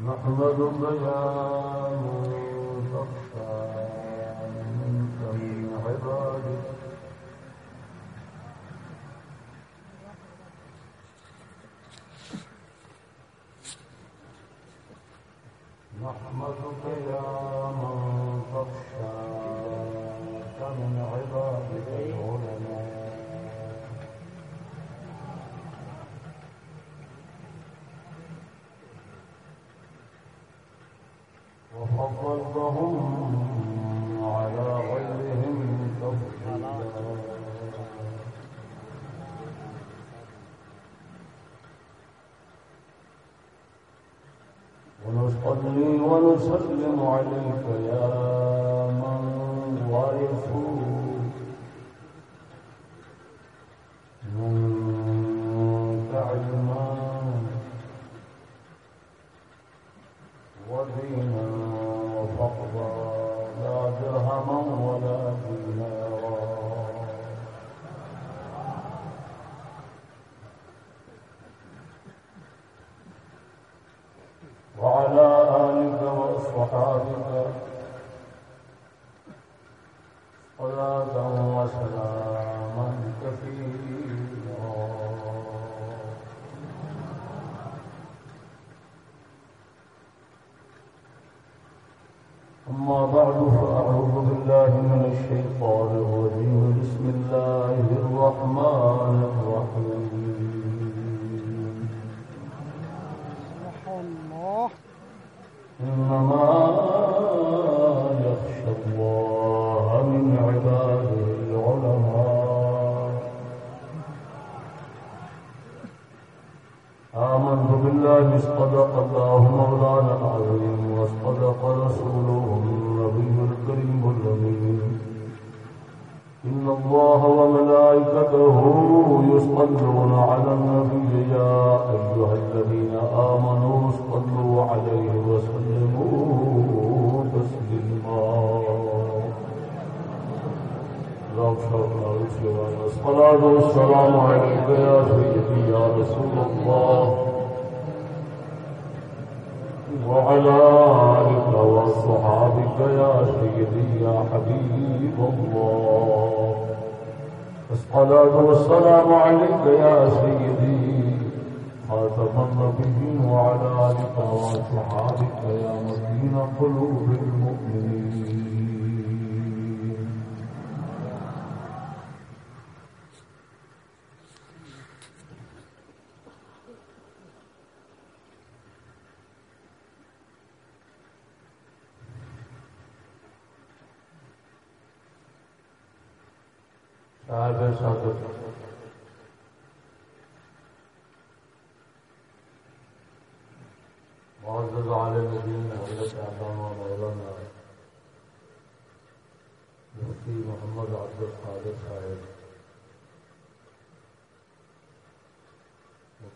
نحمدك يا مصطفى أنت من بنیا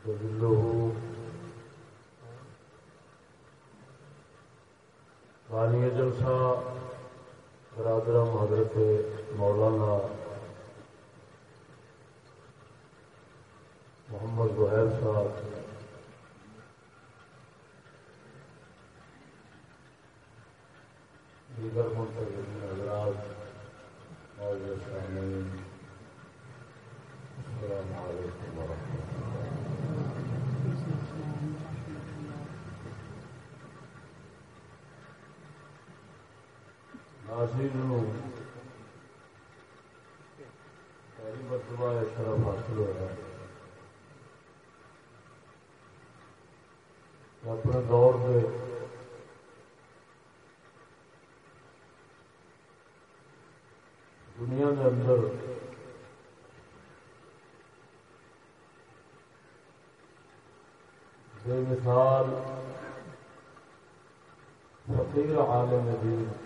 وظله ثانیہ جلسہ برادرم حضرت مولانا محمد زہیر صاحب. دیگر منتظر دنیا کے اندر بے مثال فقیر عالم دین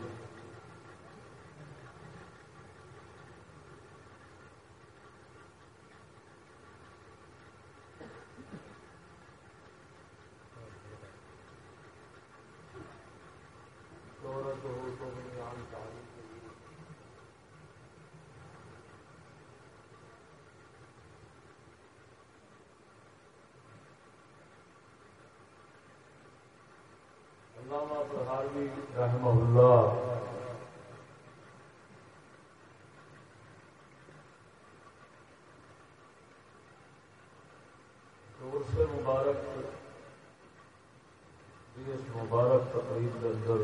کے اندر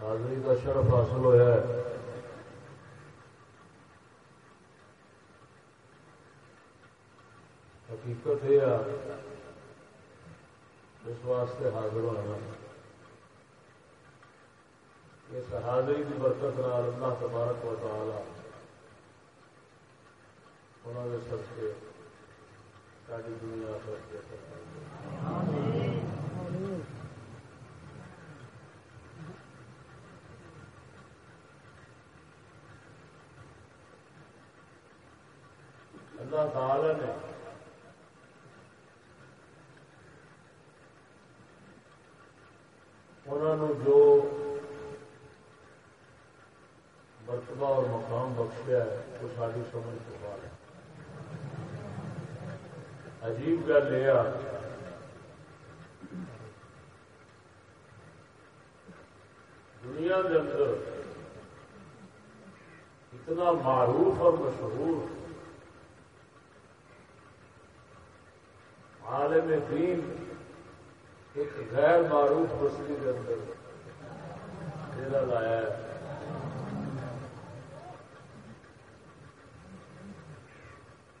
حاضری کا شرف حاصل ہوا ہے۔ حقیقت یہ اس واسطے حاضر ہونا اس حاضری کی برکت نال اللہ تبارک و تعالی انہوں نے سب کے ساری دنیا اللہ تعالی نے انہوں جو مرتبہ اور مقام بخشیا ہے وہ ساری سمجھ تو بعد ہے عجیب گل یہ دنیا کے اندر اتنا معروف اور مشہور عالم دین ایک غیر معروف بستی کے اندر ڈیرا لایا ہے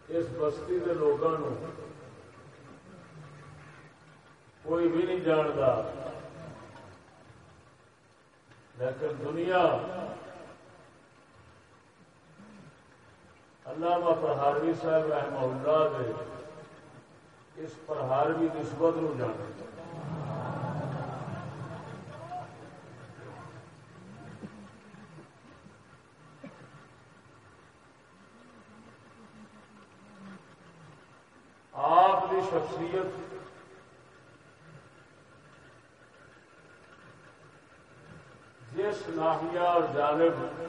اس بستی کے لوگوں کوئی بھی نہیں جانتا لیکن دنیا علامہ پرہاروی صاحب رحمہ اللہ کے اس پرہاروی نسبت نو جانتا آپ کی جس ناحیہ اور جانب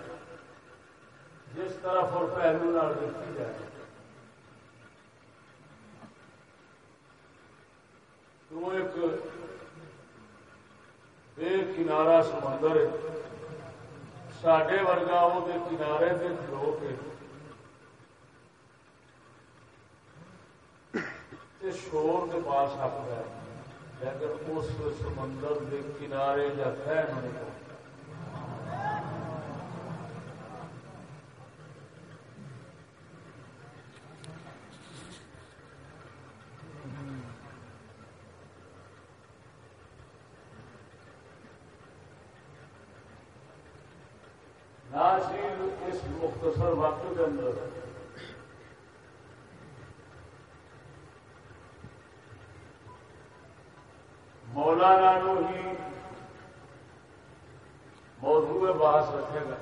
جس طرف اور پہلو نہ دیکھی جائے۔ تو ایک بے کنارا سمندر ہے۔ سڈے ورگا وہ کنارے سے کھلو کے شور کے پا سکتا ہے۔ لیکن اس سمندر کے کنارے یا خیر نہیں اس مختصر وقت کے اندر مولانا نو ہی موضوع بحث رکھے گا،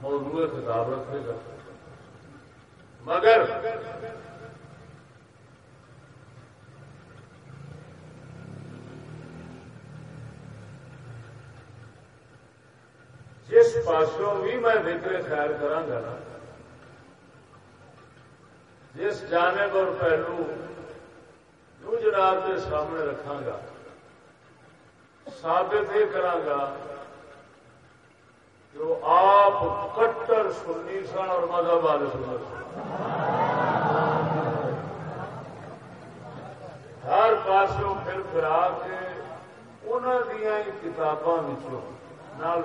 موضوع خطاب رکھے گا۔ مگر جس پاسوں بھی میں ذکر خیر کرا نا، جس جانب اور پہلو جناب کے سامنے رکھا گا ثابت یہ کرا آپ کٹر سنی سن اور مذہب والے سن۔ ہر پاسوں پھر پھرا کے انہوں دیا کتابوں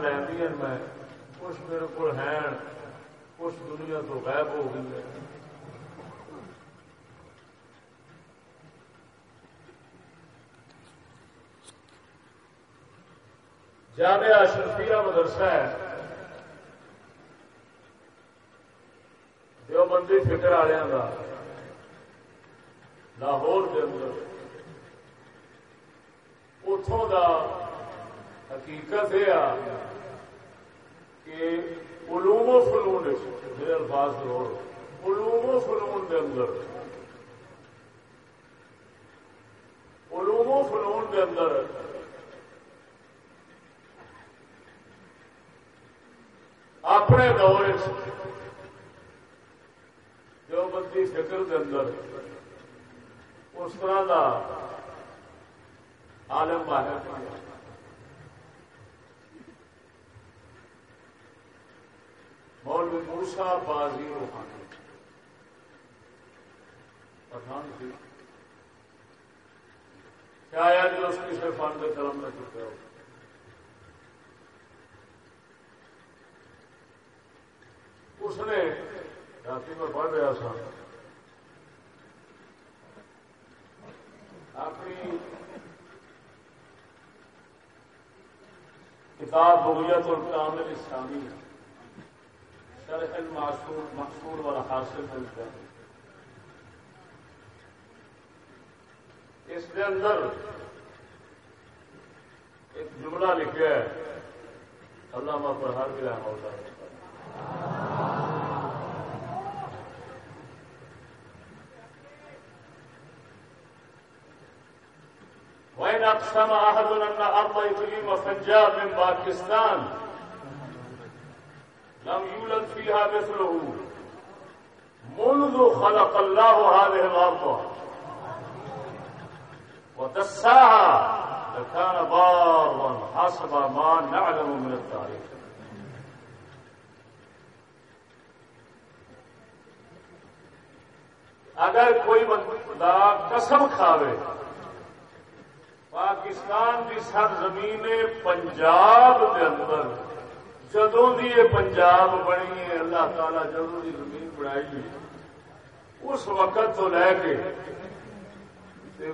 لینی میں۔ کچھ میرے کو ہے کچھ دنیا تو غائب ہو گئی ہے جامعہ اشرفیہ مدرسہ ہے۔ جو فکر والوں کا لاہور کے اندر اتوں کا حقیقت یہ آ کہ علوم و فنون میرے الفاظ ضرور علوم و فنون کے اندر، علوم و فنون کے اندر اپنے دور دیوبندی فکر کے اندر، اس طرح کا عالم باہر مولوی موسا بازی روحانی۔ سی کیا اس کسی فن کے قلم میں چکے ہو؟ رات میں پڑھ رہا سا اپنی کتاب بغیت اور کامل اسلامی شرح المعصور محصور والا حاصل ملتا ہے۔ اس کے اندر ایک جملہ لکھا ہے۔ علامہ پر ہر بھی رحمہ اللہ وإن أقسم أحد أن فنجاب من باكستان. لم يولد فيها مثله. منذ خلق الله هذه الأرض. ودساها لكان بارا حسب ما نعلم من التاريخ. اگر کوئی بندہ قسم کھاوے پاکستان کی سر زمین پنجاب کے اندر۔ جدوں دی یہ پنجاب بنی ہے، اللہ تعالی جدوں دی زمین بنائی ہے۔ اس وقت تو لے کے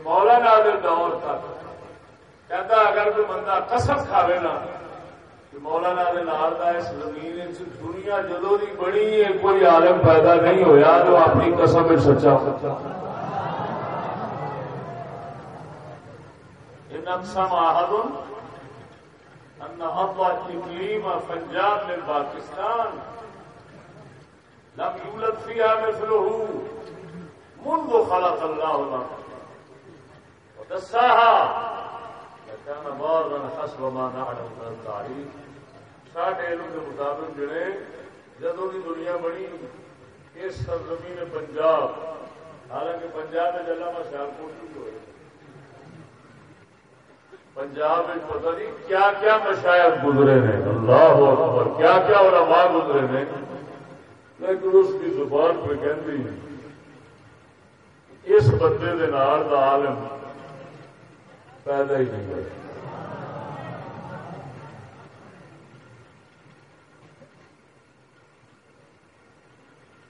مولانا دے دور تک کہتا اگر کوئی بندہ قسم کھاوے نا کہ مولانا دے نال دا اس زمین دنیا جدوں دی بنی ہے، کوئی عالم پیدا نہیں ہویا جو اپنی قسم میں سچا سچا اقسم احد ان ارض اقلیم پنجاب من پاکستان لم يولد فيها مثله. منذ خلق الله الارض ودساها. لكان بارا حسب ما نعلم من التاريخ ساڈے علم کے مطابق جڑے جدو کی دنیا بنی، اس سرزمین پنجاب. حالانکہ پنجاب میں علامہ سیالکوٹ بھی ہوئے پنجاب پتہ نہیں کیا کیا مشاعر گزرے ہیں۔ اللہ اکبر، کیا کیا علماء گزرے ہیں۔ لیکن اس کی زبان پہ کہتی اس بندے کے نال کا عالم پیدا ہی نہیں ہوا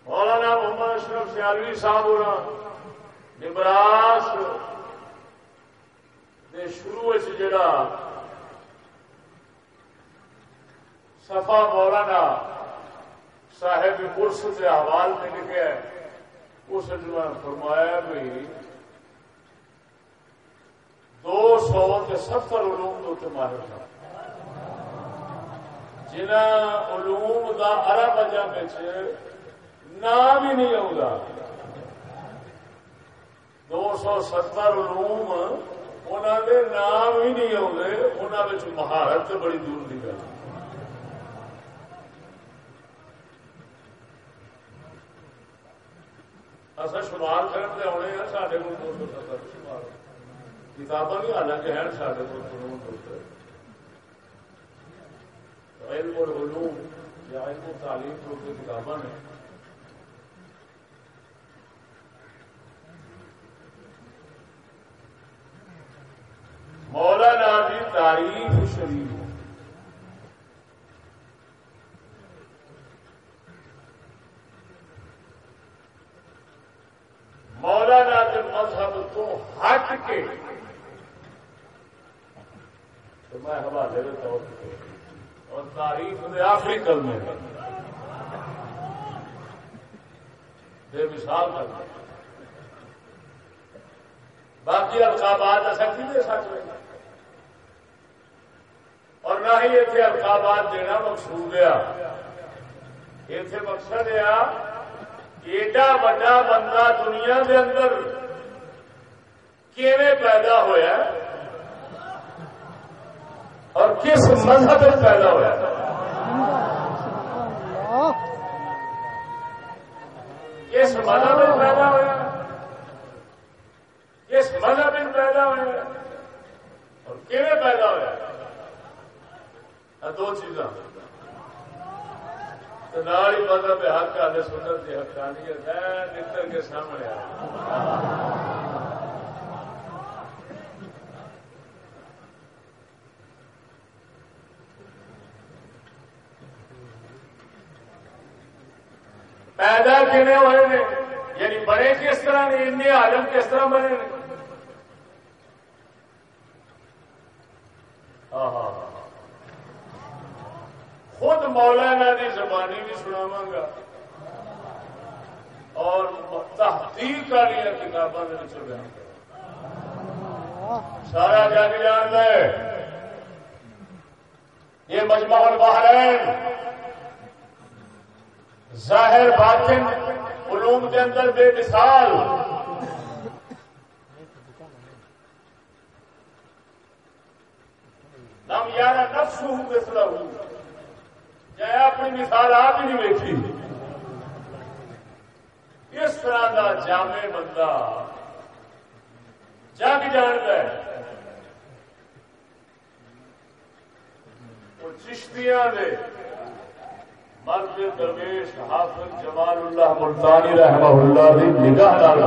مولانا محمد اشرف سیالوی صاحب ہونا نبراس شروع جڑا۔ سفا مولانا صاحب پرس کے حوال میں لکھا اس فرمایا بھی دو سو ستر علوم تو ماہر تھا۔ جنہ علوم کا ارب اجا نام ہی نہیں آؤں دو سو ستر علوم انہوں نے نام ہی نہیں آتے انہوں مہارت بڑی دور کی گل اصل شمار کرنے آنے ہیں سارے کو دو سو ستر شمار کتاباں بھی حالانکہ ہیں سارے کو قانون دوسرے علم اور علوم یا علم و تعلیم جو کتاباں نے مولانا کی تاریخ شریف مولانا کے مذہب تو ہٹ کے تو میں حوالے کے طور پہ اور تاریخ میں آخری کل میں بے مثال کر باقی القابات ایسا کی دے سکتے اور نہ ہی اتنے القابات دینا مقصود آ اتنے مقصد آ ایڈا وا بندہ دنیا دے اندر کیویں پیدا ہویا اور کس مذہب پیدا ہوا کس مذہب پیدا ہوا کس مذہب پیدا ہوا اور کیویں پیدا ہوا دو چیزاں ہی حق آدھے سنت کی حقانیت ہے۔ نکل کے سامنے آ پیدا کنے ہوئے نے؟ یعنی بڑے کس طرح نے؟ ان عالم کس طرح بنے نے؟ خود مولانا کی زبانی بھی سناوا گا اور تحقیق والی کتابوں کے سارا جگ جان ہے یہ مجمع البحرین۔ ظاہر باطن علوم کے اندر بے مثال۔ نم یار نفس ہوں مثلا ہوں چاہے اپنی مثال آپ ہی نہیں دیکھی اس طرح کا جامع بندہ جگ جانتا ہے۔ وہ چشتیاں دے۔ مرد درویش حافظ جمال اللہ ملتانی رحمہ اللہ دی نگاہ ڈال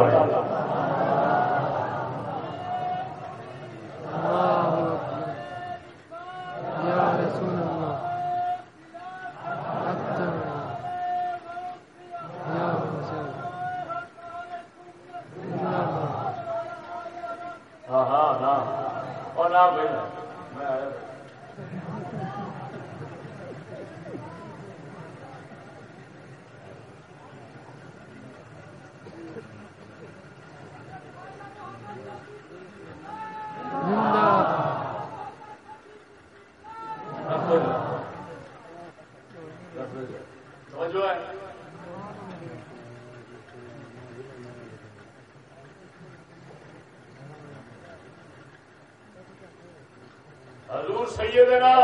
دے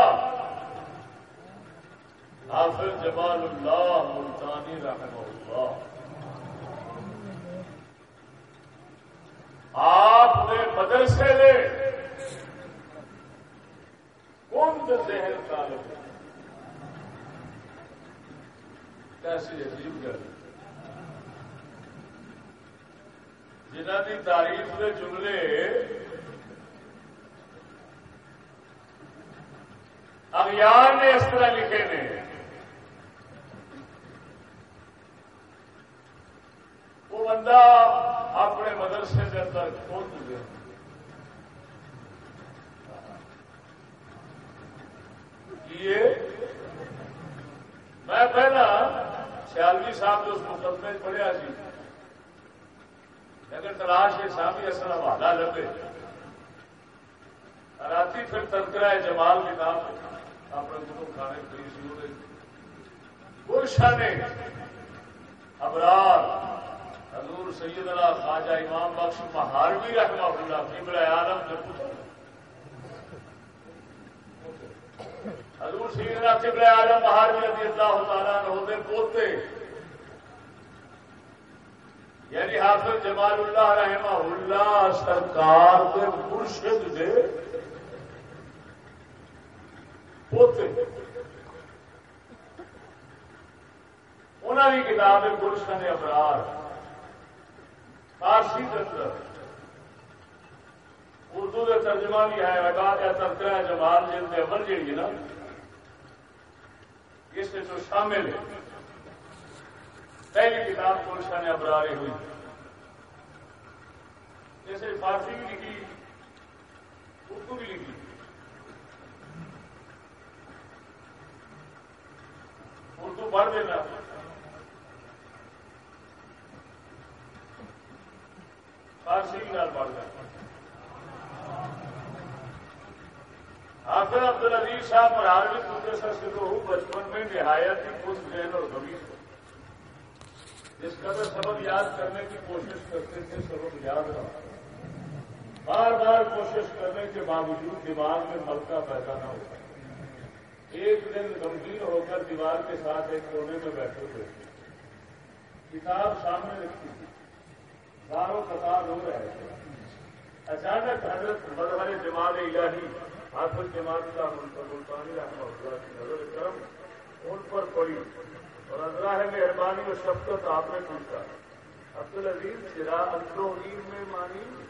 سرکار کے مرشد دے پوتے۔ انہوں نے کتاب ہے گلشن ابرار فارسی اندر اردو کے ترجمہ بھی ہے رگات یا ہے جمال جن کے امر جی نا، اس میں جو شامل ہے۔ پہلی کتاب گلشن ابرار ہوئی۔ جیسے فارسی بھی لکھی، اردو بھی لکھی۔ اردو پڑھ دینا فارسی بھی نال پڑھ دینا حافظ عبد العزیز صاحب اور عالمی پروفیسر سے تو ہوں بچپن میں نہایت ہی خوش ذہن اور ہو جس کا میں سبق یاد کرنے کی کوشش کرتے تھے سبق یاد رہا۔ بار بار کوشش کرنے کے باوجود دیوار میں ملکہ پیدا نہ ہو ایک دن گمبھیر ہو کر دیوار کے ساتھ ایک کونے میں بیٹھے ہوئے کتاب سامنے رکھی تھی۔ داروں کتاب ہو رہے تھے۔ اچانک حضرت مدور جماعت الہی، حافظ جماعت کا ملتانی رحمۃ اللہ کی نظر کرم، ان پر پڑی اور اللہ مہربانی اور شفقت آپ نے پوچھا۔ عبد العزیز شرا اندروین میں مانی؟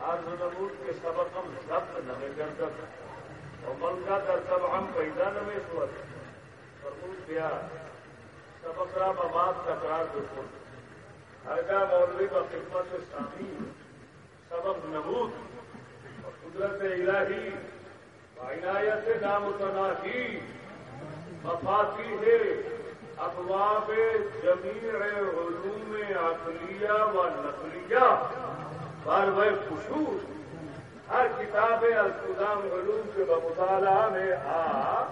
آج نمود کے سبق ہم سب نمے کر کر اور ملکہ کا سب ہم پیدا نمے سوت فرمود کیا، سبق را مماد تکرار بالکل ہر کا مولوی کا خدمت شامل سبق نمود۔ اور قدرت الہی، عنایت نام تناہی مفاتی ہے افواب جمیع علوم عقلیہ و نقلیہ۔ بار وہ خصوص ہر کتاب القدام علوم کے بمطالعہ میں آ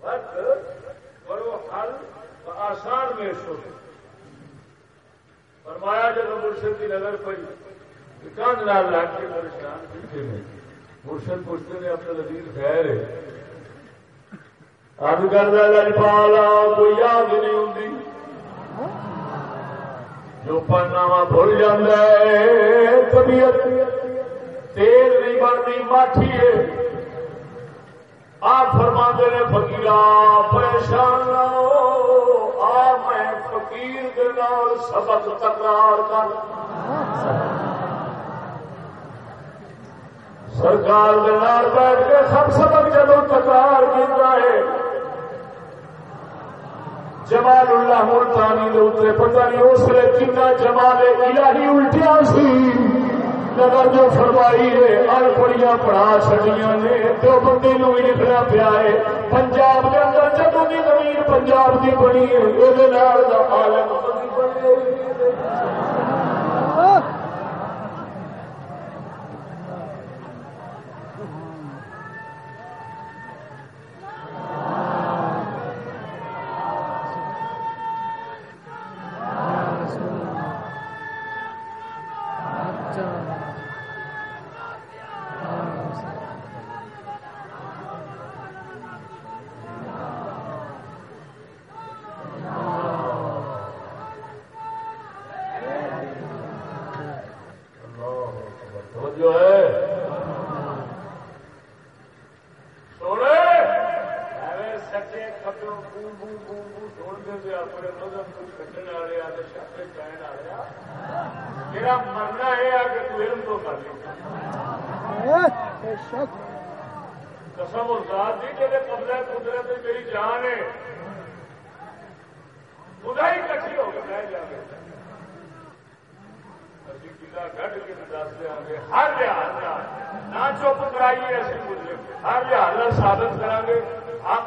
وقت بڑو حل و آسان میں سن۔ فرمایا جب مرشد کی نظر پڑی کاند لال لاکھ کے پریشان پیچھے میں۔ مرشد پوچھتے نے اپنے لذیذ خیر ہے۔ اب کر کرتا لجپالا جی کوئی یاد نہیں ہوں جو پڑھنا وا بھول جاتا ہے طبیعت تیل نہیں بنتی ماٹھی ہے آپ فرما نے فکیر پریشان آ میں فقیر دے نال سبق تکرار کر سرکار دے نال بیٹھ کے سب سبق جب تکرار کیا ہے جمال اللہ ملتانی دے اترے پتہ نہیں اس لیے کنا جمال الہی الٹیا سی۔ نظر جو فرمائی ہے ان پڑیاں پڑھا چھڑیاں نے دو بندے نو ہی لکھنا پیا ہے۔ پنجاب دے اندر جدوں دی زمین پنجاب دی بنی ہے، اے دے نال دا عالم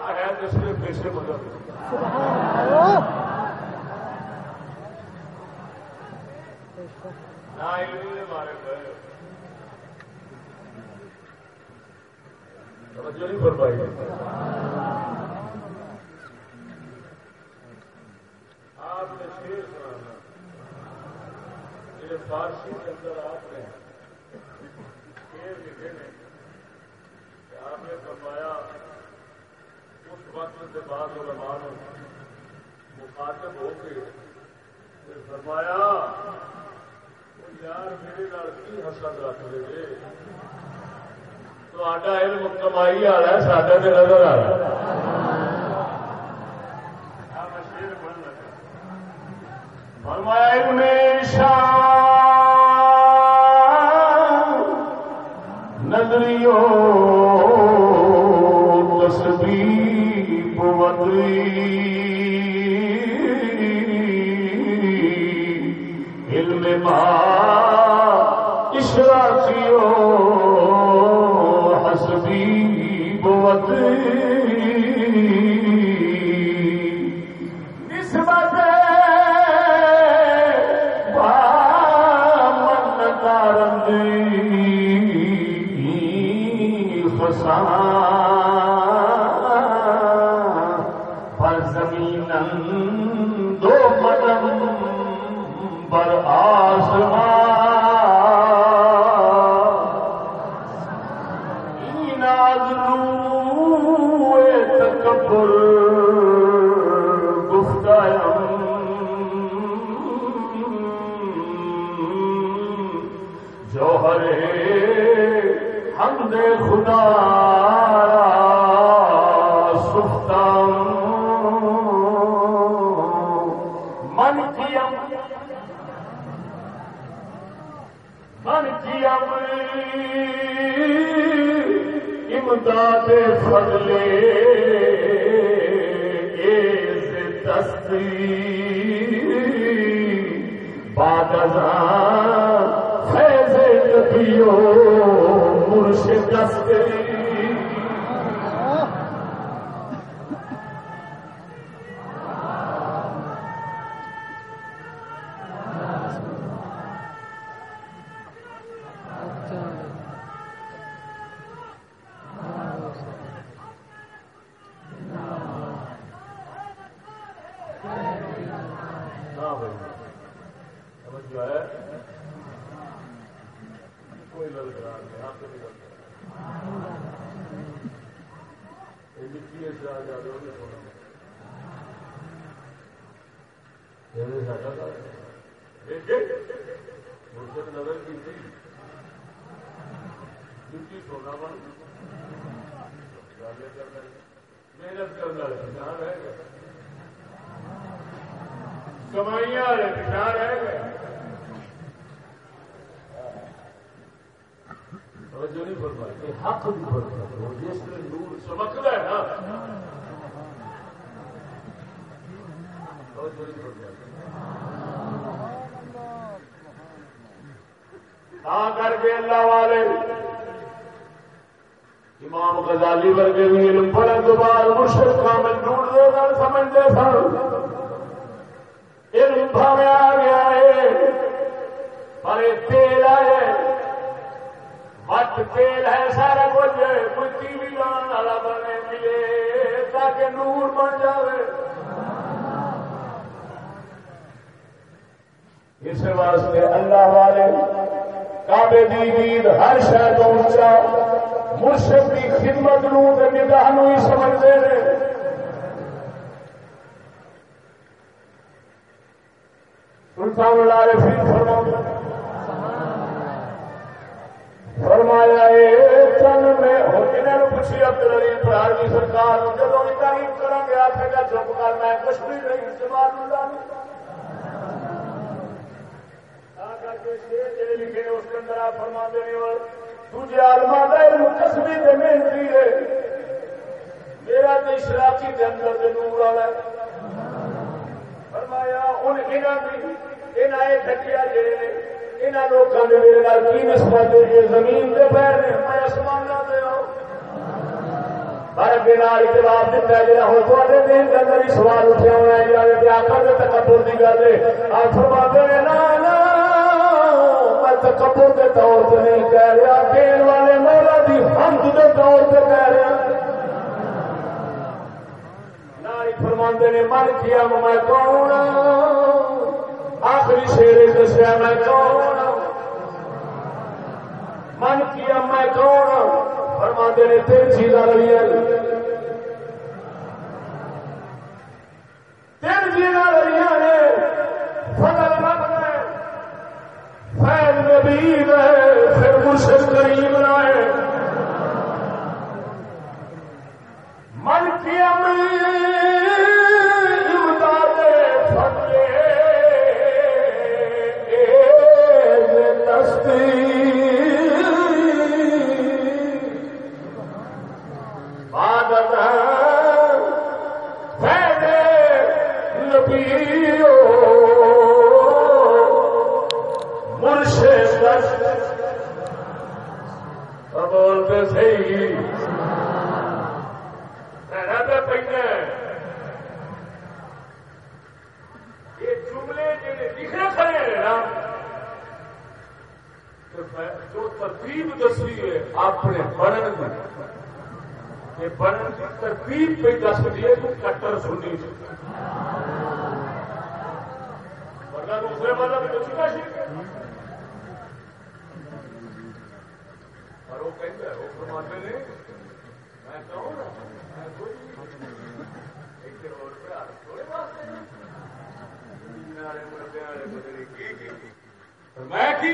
ہے جس میں پیسے مدد سفتم کعبے دی عید ہر شہر اونچا مرشد کی خدمت نگاہ ہی سمجھتے ہیں سلطان العارفین فرمایا فرمایا تن میں انہوں نے پوچھی عبد العلی برار کی سرکار جب ان تعریف کریں گے آپ کا چپ کرنا ہے کچھ بھی نہیں استعمال اللہ لکھے سوال اٹھا ہونا ہے جڑا کہ گل ہے اور فرماتے ہیں نا تکبر کے طور پہ نہیں کہہ رہا، دین والے مولا دی حمد دے طور پہ کہہ رہا۔ فرماندے نے من کیا میں کون؟ آخری شیر دسیا میں کون؟ من کیا میں کون؟ فرماندے نے، تیری جی چیزاں رویہ تیر چیزاں جی رویہ نے فضل حسین نبی گئے پھر مرشد کریم لائے۔ من کی امیر جو ترتیب دسی ہے اپنے کی کی ترتیب پہ دس دیے تو کٹر سنی اور وہ نے میں میں کی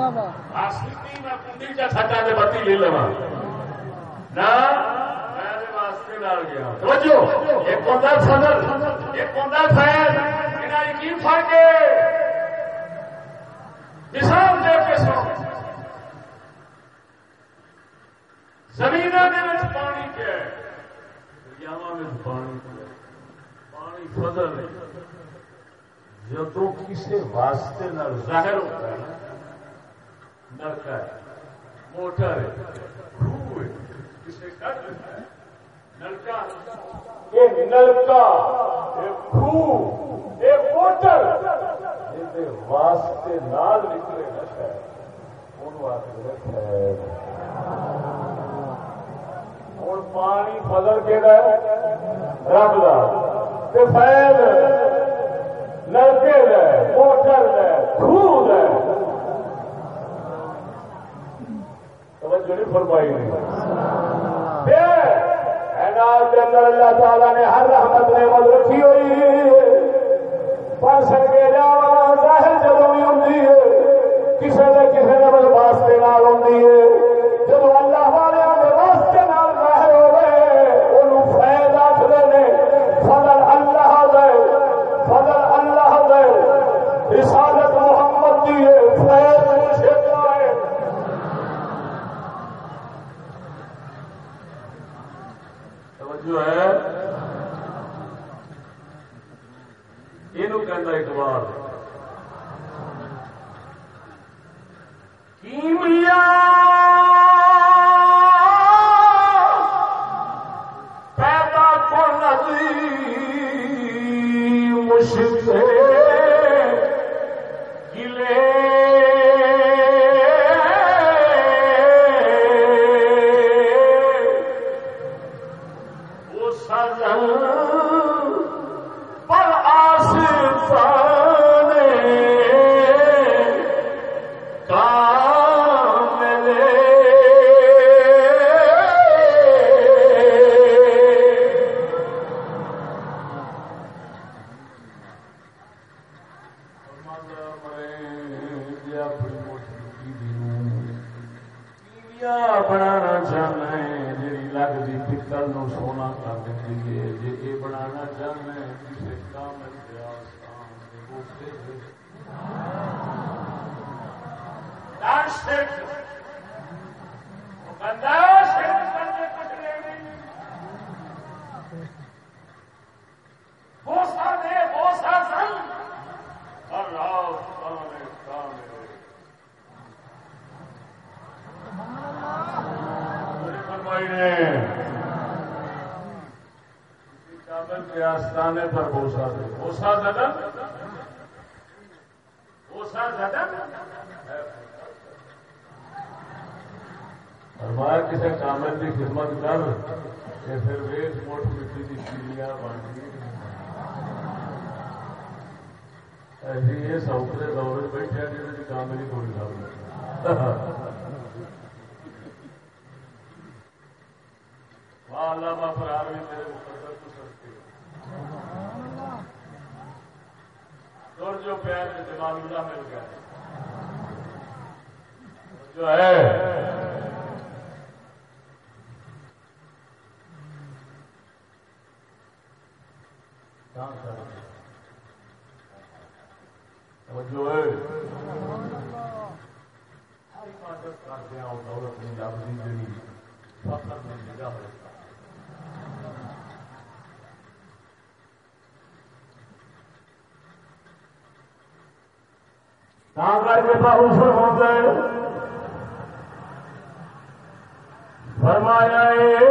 میں کنڈی چا سٹا بتی لے لوا توجہ، ایک ایک فیض کی فرق مثال دے کے سو زمین پانی کیا پانی پانی فضل جدو کسی واسطے ظاہر ہوتا ہے نلکا ہے موٹر ہے کسی کر دیتا ہے، نلکا۔ نلکا، ایک روح ایک موٹر۔ واسطے نال نکلے نا شاید ہوں پانی بدل کے رب کا فیل نلکے موٹر خوب توجہ نہیں فرمائی نہیں اللہ تعالیٰ نے ہر رحمت نعمت رکھی ہوئی۔ پر سکے جا ظاہر جب بھی ہوتی ہے کسی نہ کسی نے بس واسطے نال ہوتی ہے۔ اوسا زدن اوسا زدن فرمایا کسی کامل کی خدمت کر کہ پھر ویس موٹ مٹی کی چیلیاں بن گئی ایسی یہ سوکھے دورے بیٹھے جی کام نہیں کوئی سامنے اللہ بابر میرے مقدر کو سکتے سر جو پیار کے دماغ اللہ مل گیا۔ جو ہے تا کر کے فرمایا ہے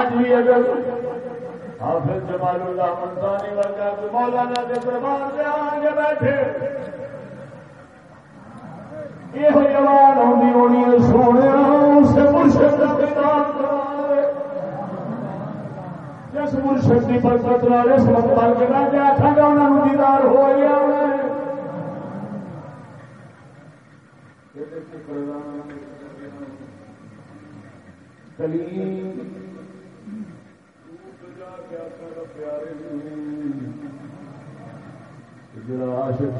آج بھی اگر حافظ جمال اللہ ملتانی تو مولانا کے دربار سے آگے بیٹھے۔ یہ جوان آدھی ہونی ہے سونے اسے مرشد کا کردار کرائے جس مرشد کی برکت والے وقت پر کے نہ جا سکا انہوں نے دیدار ہو گیا کلیم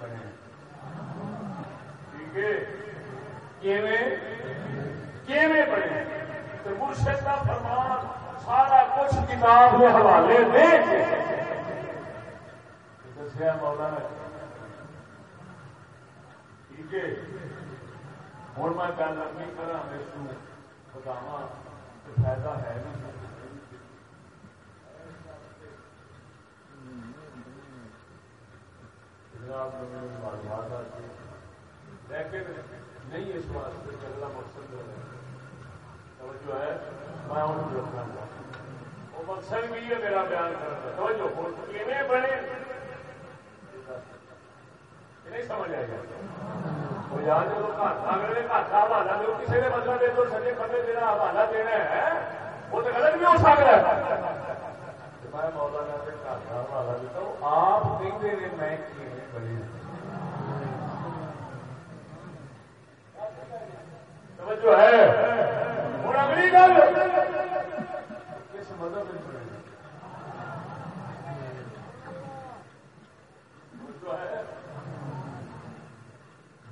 بنے بنے مرشد کا فرمان سارا کچھ کتاب کے حوالے دسیا مولا ٹھیک ہے۔ ہوں میں گل نہیں کرا کو بتاوا فائدہ ہے نہیں جناب لوگوں نے معلومات آتی ہے لیکن نہیں اس واسطے کہ اللہ مقصد جو ہے۔ توجہ ہے؟ میں ان کو رکھنا ہوں۔ وہ مقصد بھی یہ میرا بیان کرنا توجہ ہوں کیویں بنے؟ نہیں سمجھ آئی۔ وہ یار جب گھاٹا اگلے گھاٹا حوالہ دو کسی نے مسئلہ دے دو سجے بندے جہاں حوالہ دینا ہے، وہ تو غلط بھی ہو سکتا ہے۔ میں مولانا نے گھاٹا حوالہ دیتا ہوں۔ آپ کہتے ہیں میں کیویں؟ جو ہے۔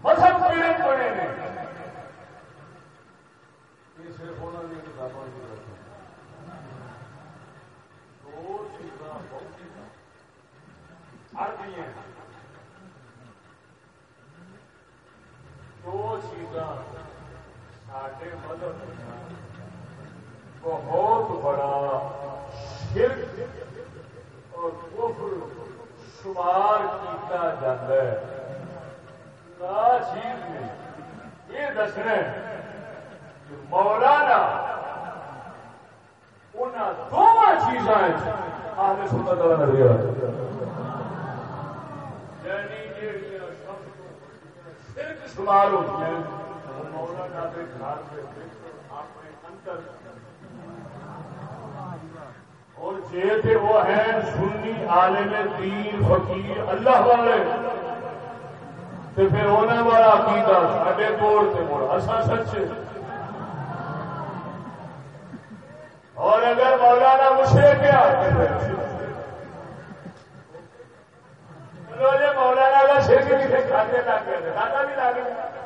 مذہب پڑے یہ صرف کتابوں کی ضرورت دو چیزاں بہت چیزاں ہر ہیں دو چیزاں ساڈے مدد بہت بڑا شرک اور کفر شمار کیتا جاتا ہے۔ چیز نے یہ دسنا کہ مولانا ان دونوں چیزاں آنے سنت والا نظریہ یعنی شمار ہوتی ہیں مولانا کے گھر اپنے اندر اور جے وہ ہیں سنی عالم دین فقیر، اللہ والے۔ تو پھر ہونے والا عقیدہ ساڈے توڑ سے مڑ اصا سچے۔ اور اگر مولانا مشرے کیا جی، مولانا کا شرک کسی کھاتے نہ کر کھاتا بھی لا گیا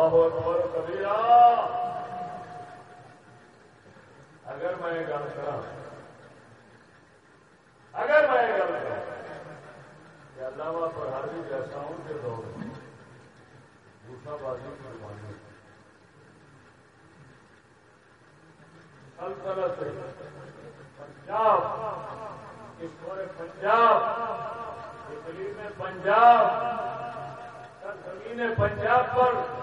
اللہ اکبر، کبیرہ۔ اگر میں گل کرا اگر میں گل کرا کہ علامہ پر ہر بھی جیسا ہوں کے دور دوسرا بازی قربانی سلطنت پنجاب، اس پورے پنجاب پنجاب زمین پنجاب پر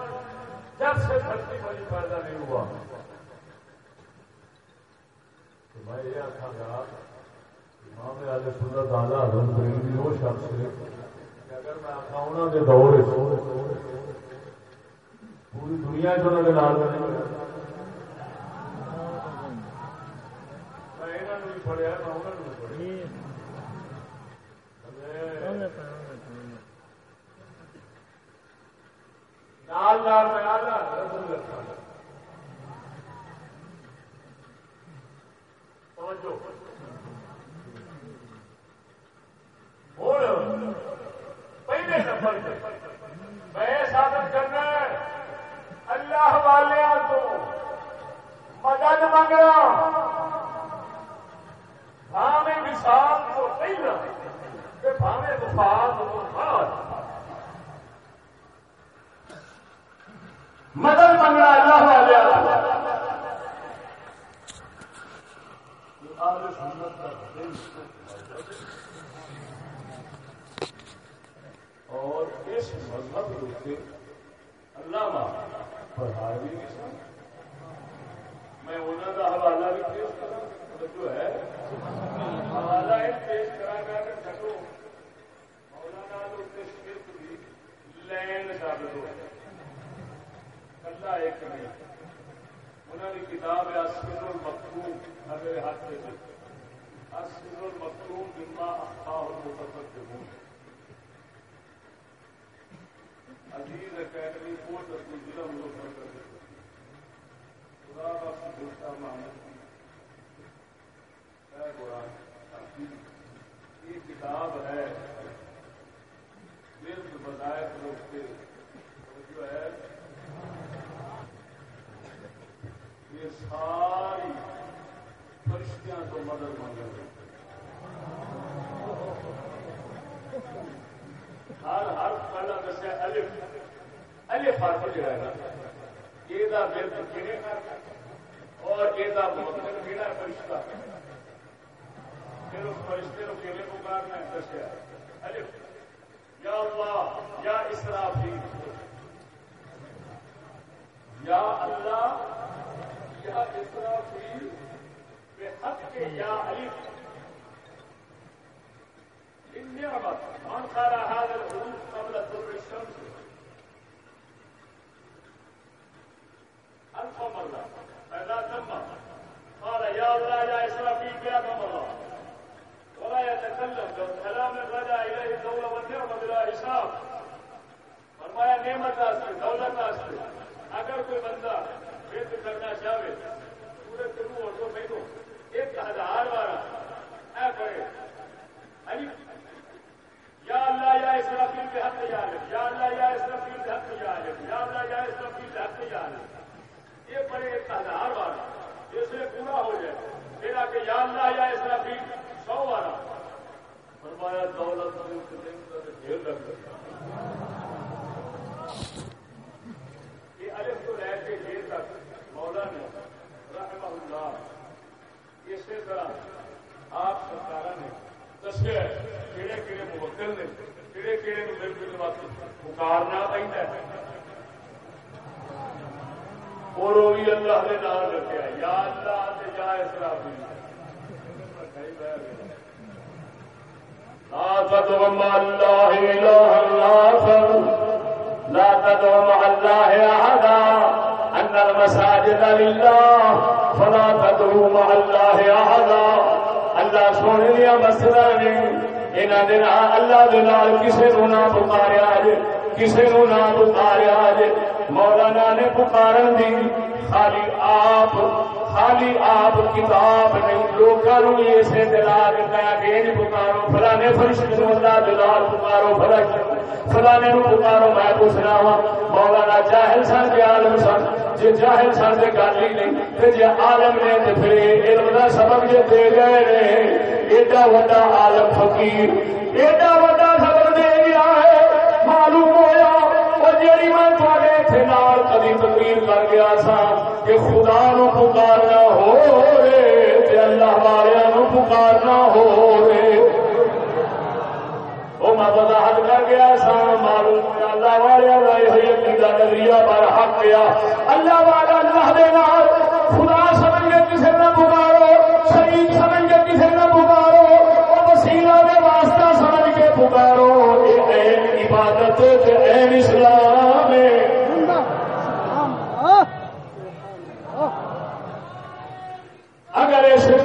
جب سے دھرتی بڑی پیدا نہیں ہوا تو میں یہ آخا گا امام علیہ سنت آلہ حضرت بریلوی وہ شخص ہے کہ اگر میں آخا انہوں کے دور پوری دنیا چ انہوں کے نام نہیں پڑھیا پہلے نمبر میں ثابت کرنا اللہ والے تو مدد منگنا بھاوے وسال تو پہلا بھاوے وفاد تو بعد۔ مدد منگنا اللہ والے اور اس مذہب کے علامہ پڑھا بھی میں انہوں کا حوالہ بھی پیش کروں۔ جو ہے۔ حوالہ پیش کرا کر چلو مولانا شرک بھی لین ثابت ہو۔ کلا ایک نہیں۔ انہوں نے کتاب ہے اسکر المختوم میرے ہاتھ سے اسکر المختوم جما افا اور متفق ہوں عزیز اکیڈمی کو ضلع مظفر کر دیتے خدا کا دوسرا محمد یہ کتاب ہے بتائے جو ہے یہ ساری فرشتیاں تو مدد مانگ ہر ہر پہلا دسیا الف الف فرق جو ہے نا، یہ اور یہ مطلب کہڑا فرشتہ۔ پھر اس فرشتے کو کیلے پکارنا ہے، دسیا یا اللہ، یا اسرافی یا اللہ، یا اسرافیل، بے حق کے یا علیف کون سا رہا قبل الف پیدا لمبا قال يا الله، يا إسرافيل، يا الله. ولا يتكلم، لو كلام رجع إليه الدولة والنعمة بلا حساب. اگر کوئی بندہ ویت کرنا چاہے، پورے کے منہ تو مہینوں ایک ہزار بار اے پڑے یا اللہ، یا اس اسرافیل کے حق یا عالم یا اللہ، یا اسرافیل کے حق یا عالم یا اللہ، یا اسرافیل کے حق یا یہ پڑے ایک ہزار بار اس لیے پورا ہو جائے۔ پھر آ کے یا اللہ، یا اس اسرافیل سو بارہ فرمایا، دولت دیر لگ گئی مولا نے رحمہ اللہ اسی طرح آپ سرکار نے دسیا کہڑے کہڑے موکل نے کہڑے کہڑے مل وقت پکارنا پہنتا ہے۔ اور وہ بھی اللہ کے نام رکھا یا اللہ سے جا اسرافی لا تدعو مع الله إلها آخر لا تدعو مع الله أحدا ان المساجد لله فلا تدعو مع الله احدا اللہ سونے دیا مسئلہ نے انہوں نے اللہ دے نال کسے نو نہ پکاریا جے کسے نو نہ پکاریا جے مولانا نے پکارن دی، خالی آپ خالی آپ کتاب نہیں لوگوں اسے دلا دیتا ہے کہ پکارو، فلانے فرشتے اللہ دلال پکارو فرشتے فلانے نو پکارو، میں پوچھنا وا ہاں، مولانا جاہل سن کے عالم سن جی جاہل سن کے گل ہی نہیں پھر جی عالم نے تو پھر علم کا سبق جو دے گئے نے، ایڈا وا عالم فقیر، ایڈا وا سبق دے گیا ہے، معلوم ہوا اور جیڑی میں تھوڑے نال کبھی تقریر کر گیا سا کہ خدا نو پکارنا ہو رے اللہ والے نو پکارنا ہو رے وہ میں وضاحت کر گیا سا معلوم اللہ والے کا یہ عقیدہ نظریہ پر حق کیا اللہ والا اللہ دے نال خدا سمجھ کے کسی نہ پکارو شریف سمجھ کے کسی نہ پکارو وسیلہ کے واسطہ سمجھ کے پکارو یہ عبادت اسلام ہے اگر ایسے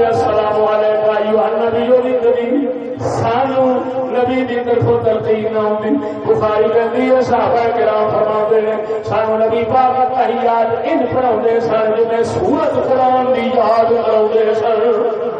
موقع السلام علیکم نبی نبی، سانو نبی دی طرف تلقین نہ ہوندی۔ بخاری کہندی ہے، صحابہ کرام فرماتے ہیں، سانو نبی پاک تحیات ان پڑھاوندے سن جے سورت قرآن دی یاد کراوندے سن۔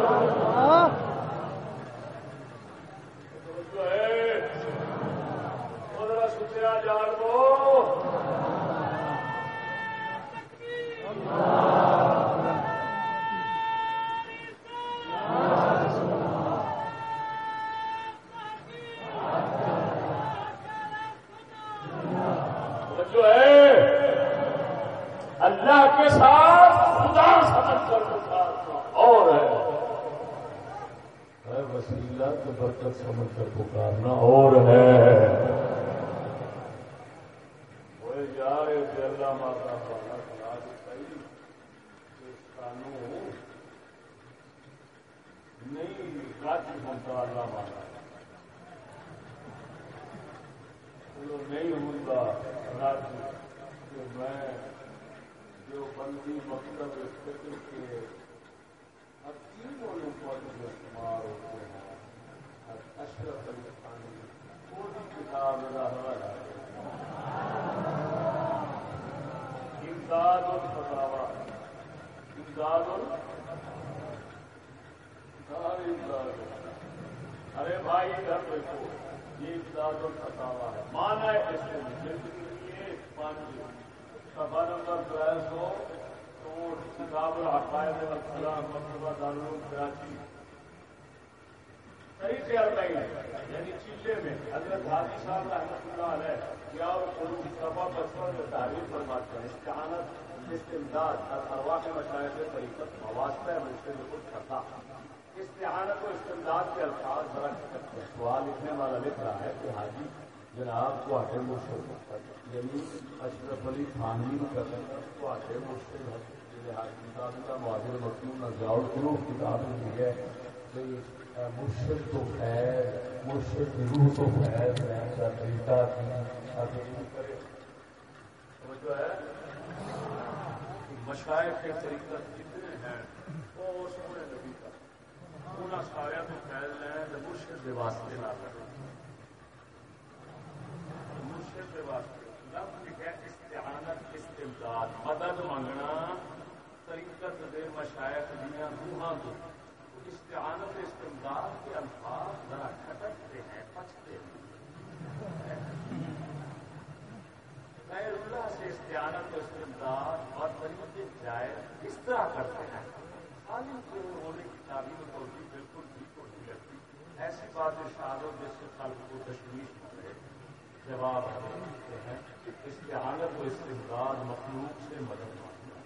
تواڈے جو ہے کے طریقہ جتنے ہیں وہ سونے نبی سارے تو خیر لیں واسطے نہ کریں جواب ہیں استعانت و استمداد مخلوق سے مدد مانگنا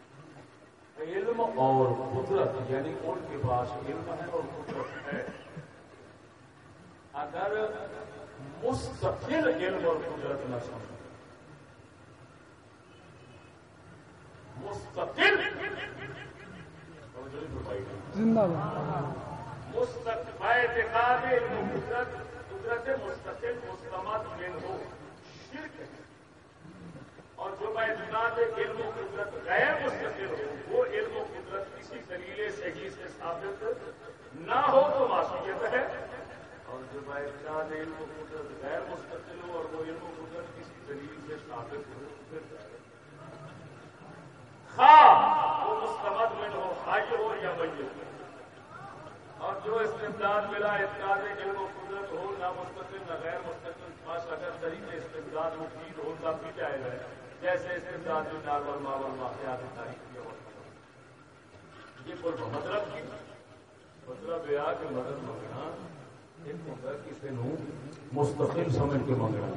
علم اور قدرت یعنی ان کے پاس علم ہے اور قدرت ہے اگر مستقل علم اور قدرت۔ نہ سمجھ مستقل زندہ اعتقاد قدرت قدرت مستقل، مستمد علم ہو۔ اور جو میں اعتقاد علم و قدرت غیر مستقل ہو وہ علم و قدرت کسی دلیل صحیح سے ثابت نہ ہو تو معصیت ہے۔ اور جو میں اعتقاد علم و قدرت غیر مستقل ہو اور وہ علم و قدرت کسی دلیل سے ثابت ہو پھر خواہ وہ مستمد میں ہو حاج ہو یا بھائی اور جو استمداد ملا اعتقاد علم و قدرت ہو نہ مستقل نہ غیر مستقل خاص اگر طریقے استمداد مفید ہو، تب بھی جائے گا جیسے استمداد جو نارمل ماول واقعات تاریخ کیا۔ یہ کوئی مطلب کی۔ مطلب یہ کہ مدد منگنا ایک ہوتا کسی نو مستقل سمجھ کے منگنا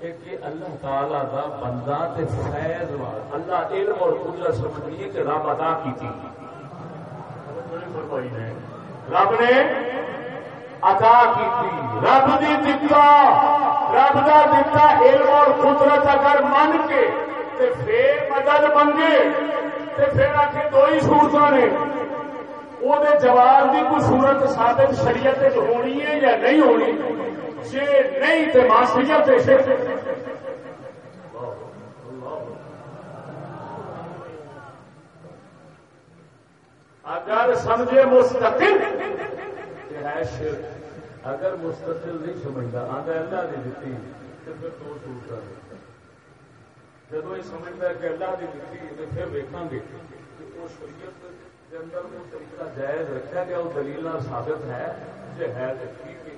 ایک اللہ تعالی دا بندہ تے فیض اللہ علم اور قدرت سمجھنی کہ رب ادا کی تھی رب نے ادا کی رب دی دتا، رب کا دتا علم اور قدرت اگر من کے، تے پھر مدد منگے تے پھر آ کے دو ہی سورتوں نے۔ وہ جواب کی کوئی صورت ثابت شریعت ہونی ہے یا نہیں ہونی؟ جی نہیں تو معصیت اگر سمجھے مستقل ہے شرک۔ اگر مستقل نہیں سمجھتا، آدھا اللہ نے دیتی تو پھر دو سوٹ کر۔ جب یہ سمجھتا ہے کہ اللہ نے دیتی تو پھر دیکھا گے۔ کہ وہ شریعت کے اندر وہ طریقہ جائز رکھا گیا، وہ دلیل ثابت ہے جو ہے تو ٹھیک ہے۔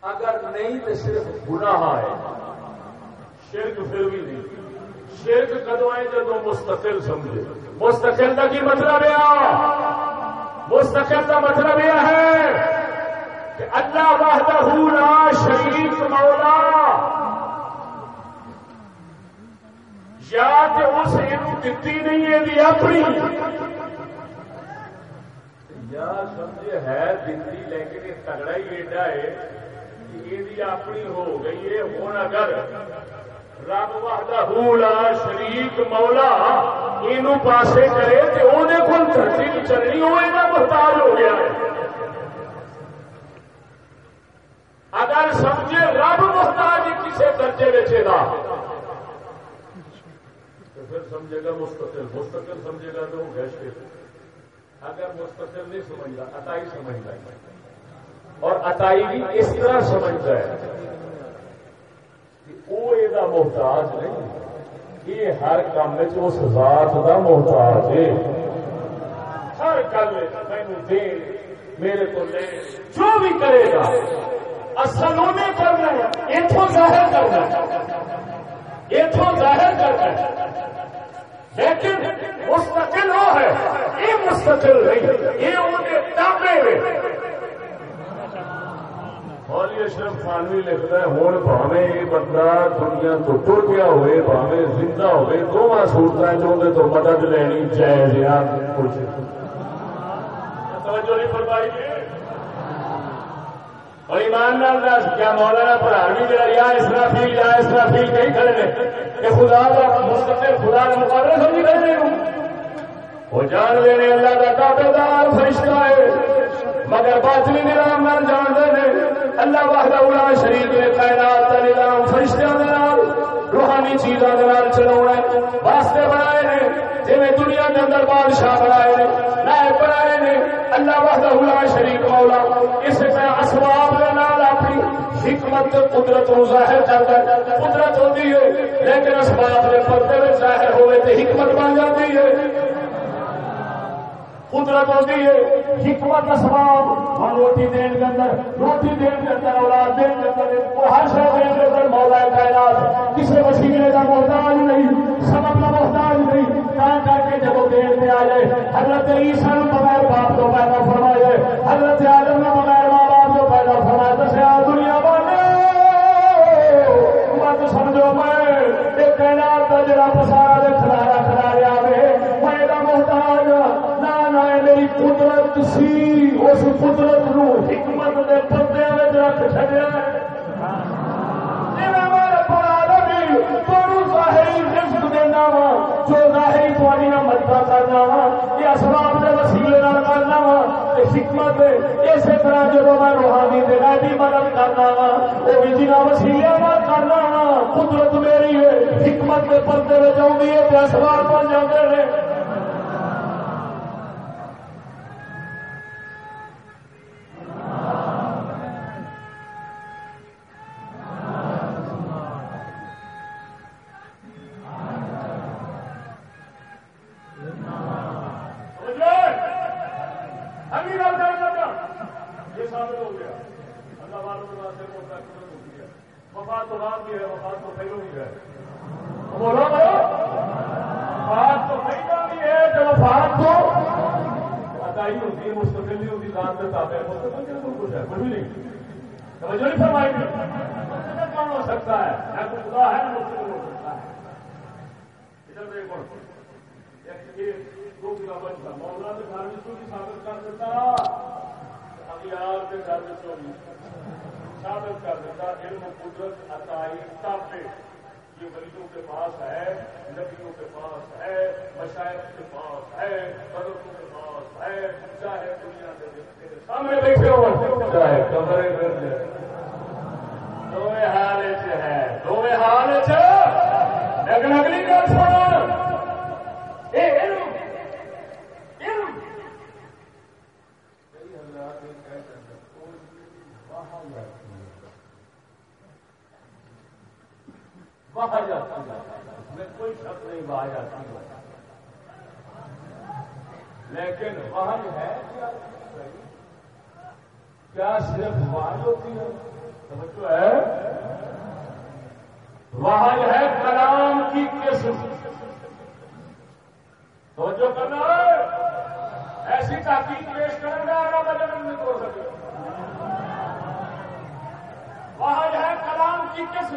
اگر نہیں تو صرف گناہ ہے۔ شرک پھر بھی نہیں۔ شرک کدو آئے جب مستقل سمجھے۔ مستقل کا کی مطلب یہ مستقل کا مطلب یہ ہے کہ اللہ وحدہ لا شریف مولا یا کہ اس دتی نہیں ہے دی اپنی۔ یا سمجھے ہے دتی لیکن یہ تگڑا ہی ایڈا ہے کہ یہ اپنی ہو گئی ہے۔ ہوں اگر رب واہدہ شریک مولا یہ پاسے کرے تو اگر سمجھے، رب محتاج کسی درجے بیچے گا تو پھر سمجھے گا مستقل مستقل سمجھے گا تو وہ گیسٹ اگر مستقل نہیں سمجھ گا اتائی سمجھ گا اور اتائی بھی اس طرح سمجھتا ہے کہ وہ یہ محتاج نہیں یہ ہر کام اس ذات کا محتاج ہے۔ ہر گل دے میرے کو لے، جو بھی کرے گا۔ اصل انہیں کرنا ہے۔ اتوں ظاہر کرنا اتوں ظاہر کرنا لیکن مستقل وہ ہے۔ یہ مستقل نہیں۔ یہ انہیں تابے مولی اشرف خانوی لکھتا ہے ہوں بھاوے یہ بندہ دنیا تو ٹر گیا ہوئے بھاوے زندہ ہوئے دونوں جو اندر تو مدد لینی کچھ۔ اور ایمان نال دس، کیا مولانا پرانی جڑا یا اسرافیل یا اسرافیل کہیں کھڑے نے؟ کہ خدا کا مستقل خدا کا مقابلہ سمجھ رہے وہ جان لینے اللہ کا تابے دار فرشتہ ہے۔ مگر باطلی نظام نال جان دے اللہ وحدہ اولا شریف نے، کائنات کا نظام فرشتوں کے نال، روحانی چیزوں کے نال چلاونا واسطے بنائے نے جی دنیا کے اندر بادشاہ بنائے نے، نائب بنائے نے۔ اللہ وحدہ اولا شریف مولا، اس طرح اسباب کے نال اپنی حکمت قدرت نو ظاہر کرتا ہے۔ قدرت ہوتی ہے، لیکن اسباب کے پردے میں ظاہر ہوئے تو حکمت بن جاتی ہے۔ قدرت ہوتی ہے، حکمت اسباب، اور روٹی دین کے اندر، روٹی دین کے اندر، اولاد دین کے اندر وہ ہر شہر دین کے اندر مولا کائنات، کسی وسیلے کا محتاج نہیں، سبب کا کر کے جب دیر پہ آئے، حضرت عیسیٰ بغیر باپ تو پیدا فرمائے، حضرت آدم بغیر ماں باپ تو پیدا فرمایا دسیا دنیا والے مت سمجھو میں، یہ کہنا کا پسارا کھلارا کھلاریا وے نہ قدرت سی، اس قدرت نو حکمت دے پردے رکھ چھڈیا۔ تمہیں وسیلے کرنا طرح جب روحانی غیبی مدد کرنا کرنا وا، قدرت میری ہے، حکمت کے پردے آئی بن جاتے ہیں تو بعد کی ہے وفات تو پہلو کی ہے بولو وفات تو پہلو کی ہے جو وفات تو ادائی ہوتی ہے مستقل نہیں ہوتی ذات کے تابع کچھ ہے، کچھ بھی نہیں۔ توجہ نہیں فرمائی۔ کون ہو سکتا ہے؟ نہ خدا ہے، نہ مستقل ہو سکتا ہے۔ ادھر دیکھو دو کتابیں مولانا کے گھر میں چوری ثابت کر دیتا اگیار کے گھر میں چوری شامل کر دیتا علم و قدرت عطائی تاپے یہ مریضوں کے پاس ہے نبیوں کے پاس ہے مشاعر کے پاس ہے برتوں کے پاس ہے چاہے دنیا کے سامنے دیکھے ہو چاہے کمرے گھر دو حال چ ہے۔ دو حال چ لیکن اگلی گل سن اللہ کے کہہ باہر جاتی ہے۔ اس میں کوئی شک نہیں باہر جاتی ہے لیکن وہاں ہے کیا صرف وہاں ہوتی ہے؟ سمجھو ہے۔ وہاں ہے کلام کی قسم۔ سوچو کرنا۔ ایسی تاکید پیش کریں گا آگا بجٹ نہیں ہو سکے۔ وہاں ہے کلام کی قسم۔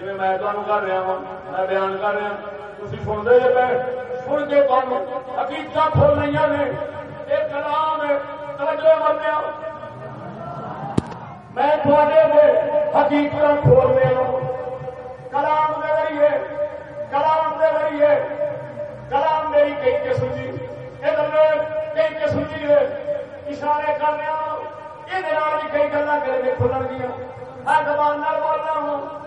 جی میں کر رہا ہوں میں بیان کر رہا تھی سنتے جی میں سن کے تمہیں حقیقت کھول رہی ہیں یہ کلام ہے میں تھوڑے سے حقیقت کھول رہا ہوں کلام کے ذریعے کلام کے ذریعے کلام میری کئی قسم کی یہ کئی قسم اشارے کر رہا ہوں یہ کئی گلا کرے میں زبان ہوں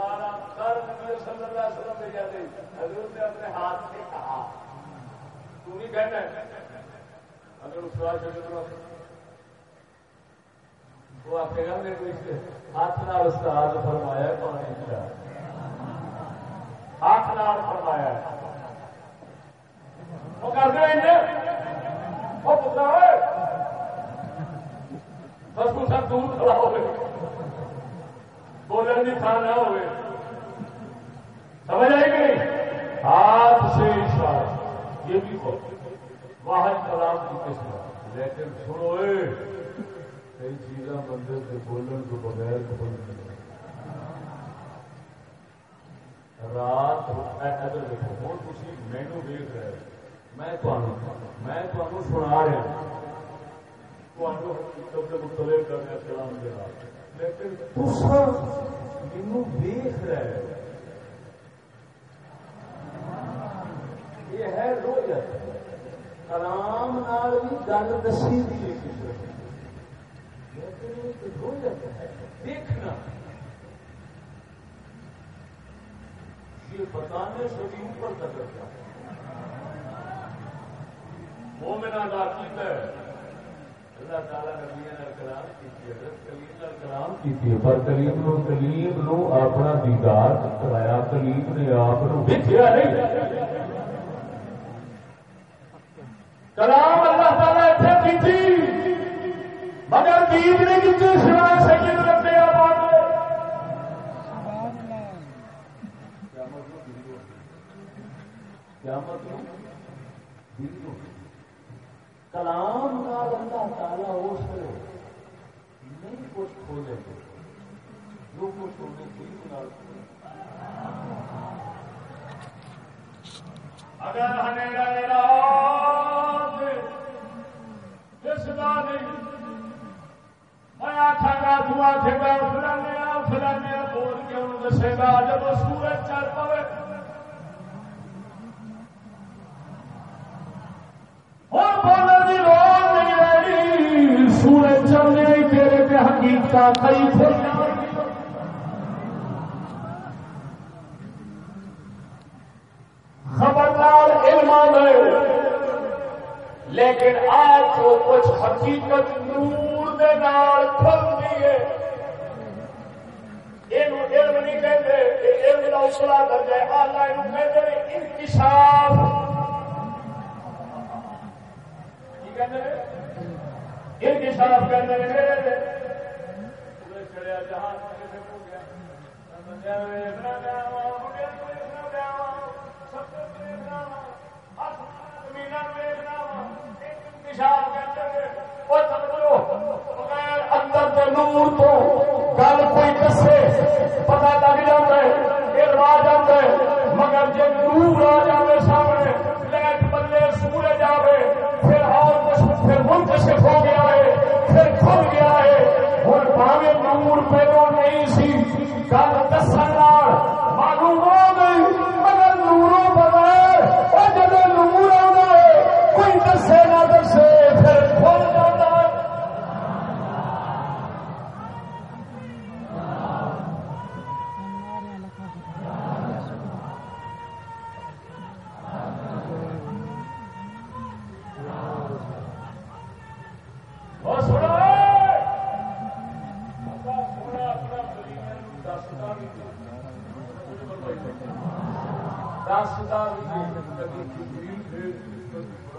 ہمارا سر نبی صلی اللہ علیہ وسلم بھیجا نہیں حضور نے اپنے ہاتھ سے کہا، تو بھی گھنٹا ہے۔ اگر اس سوال سے وہ آپ کے گھر میں کوئی ہاتھ نال اس کا ہاتھ فرمایا کون ہے ہاتھ نال فرمایا وہ کرتے ہیں وہ پتا ہے بس کو سب دور کھڑا ہو گئے۔ بولن کی تھان نہ ہوئے سمجھ آئے گی ہاتھ سے اشارہ یہ بھی ہو واحد کلام کی قسم لیکن سنو کئی چیزاں بندے سے بولن تو بغیر بول رات اگر دیکھو ہوں تھی مینو دیکھ رہے میں میں تمہوں سنا رہا تمہیں مطلب کرنے کلام دے رہا تسا مینو دیکھ رہے ہو یہ ہے روز آرام نال بھی گل دسی دی دیکھنا۔ یہ بتانے سے بھی اوپر کا درجہ وہ میرا لاکیت ہے اللہ تعالیٰ نبی کلام کی کلیم کلام کی پر کلیم نو کلیم نو اپنا دیدار کرایا، کلیم نے آپ دیکھا نہیں۔ کلام اللہ تعالیٰ اتنے کی مگر دید نے کی سوا سید رکھے آباد۔ کیا مطلب کلام نال اللہ تعالیٰ اس نہیں کچھ کھولے گے جو کچھ ہونے اگر ہمیں جس کا نہیں، میں آخا گا، دعا تھے گا فلانے فلانے بول کے انہوں دسے گا، جب سورج چل پے سورج چلنے تیرے کے حقیقت کئی خبردار علم لیکن آج تو کچھ حقیقت نور دے نال کھلتی ہے۔ یہ علم نہیں کہتے علم کا اسلا درجہ آلہ کہتے ہیں انکشاف انکشاف کرنے چڑیا جہاز اندر نور تو گل کوئی دسے پتا لگ جائے یہ رواج آتا ہے مگر جی نور آ جائے سامنے لائٹ بدلے سورج آئے امور پہلو نہیں سی۔ گل دسن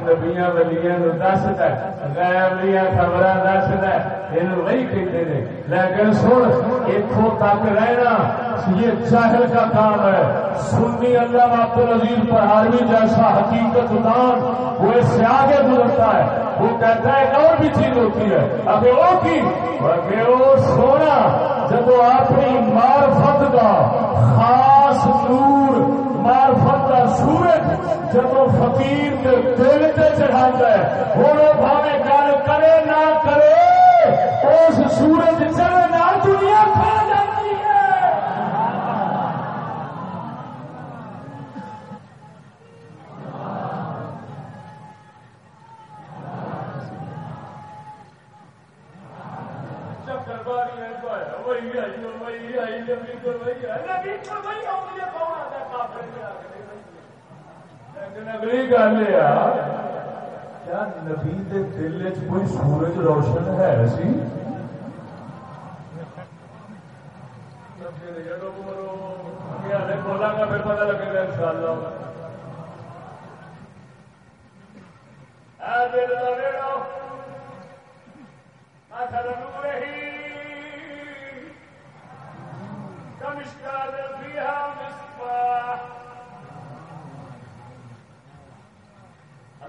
اپنے نبیا ولییا دس دیا خبر دس دن وہی کہتے ہیں لیکن سن اتوں تک رہنا یہ چاہل کا کام ہے۔ سنی اللہ عبد العزیز پہاڑی جیسا حقیقت دان وہ اس سے آگے گزرتا ہے۔ وہ کہتا ہے ایک اور بھی چیز ہوتی ہے ابھی وہ کی؟ وہ سونا، جب اپنی مارفت کا خاص نور مارفت کا سورج جب فقیر کے دل سے چڑھا ہے۔ ہوں بھاوے گل کرے نہ کرے، اس سورج چلے نہ دنیا اگلی گل یہ کیا نبی دل چ کوئی سورج روشن ہے سی بولا گا پھر پتا لگے گا ان شاء اللہ كمشكال فيها مصباح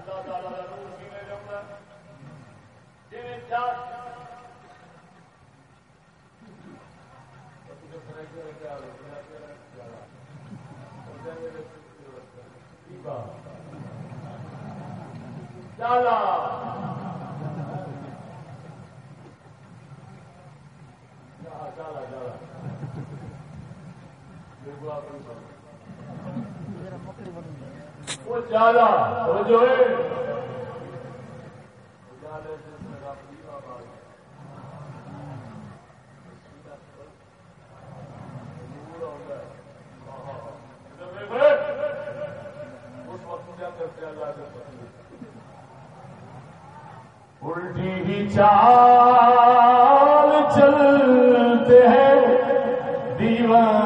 اللہ تعالیٰ کا نور کی میں جاؤں گا جی چار چالا چالا چالا وہ زیادہ جو ہے۔ الٹی ہی چلتے ہیں۔ دیوان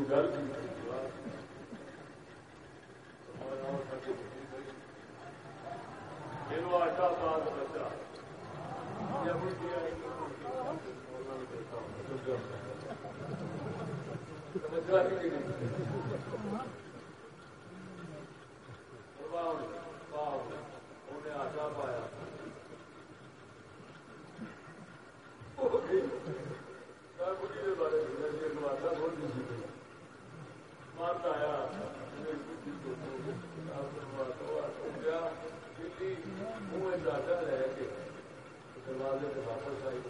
گل کی یہ آٹا پاس بچا یا بڑھی آئی سمجھا کہ نہیں آٹا پایا مارتا آیا آٹا لے کے دروازے سے واپس آئی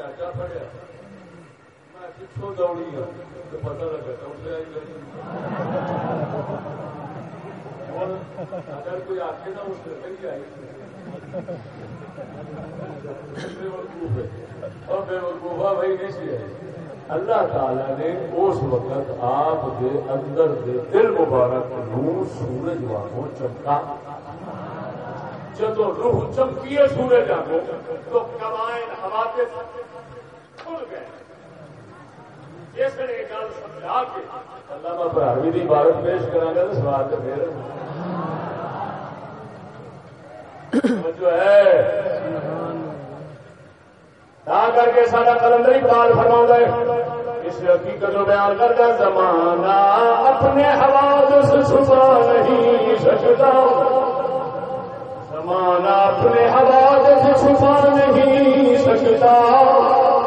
آٹا پڑیا میں پچھوں دوڑی ہوں تو پتا لگا دوڑ آئی اگر کوئی آتے نا اس سے کہیں آئی بے وقوف ہے اور بے وقوفا بھائی نہیں سی اللہ تعالی نے اس وقت آپ کے اندر دے دل مبارک نور سورج وانگوں چمکا۔ جب روح چمکی ہے سورج آگوں تو کمائن حوادث کھل گئے نے گل سمجھا کے اللہ میں براروی کی عبارت پیش کرا گا تو سوال تو پھر جو ہے۔ کر کے سارا کلندر اقبال فرما ہے۔ اس حقیقت کو بیان کرتا زمانہ اپنے حوادث چھپا نہیں سکتا زمانہ اپنے حوادث چھپا نہیں سکتا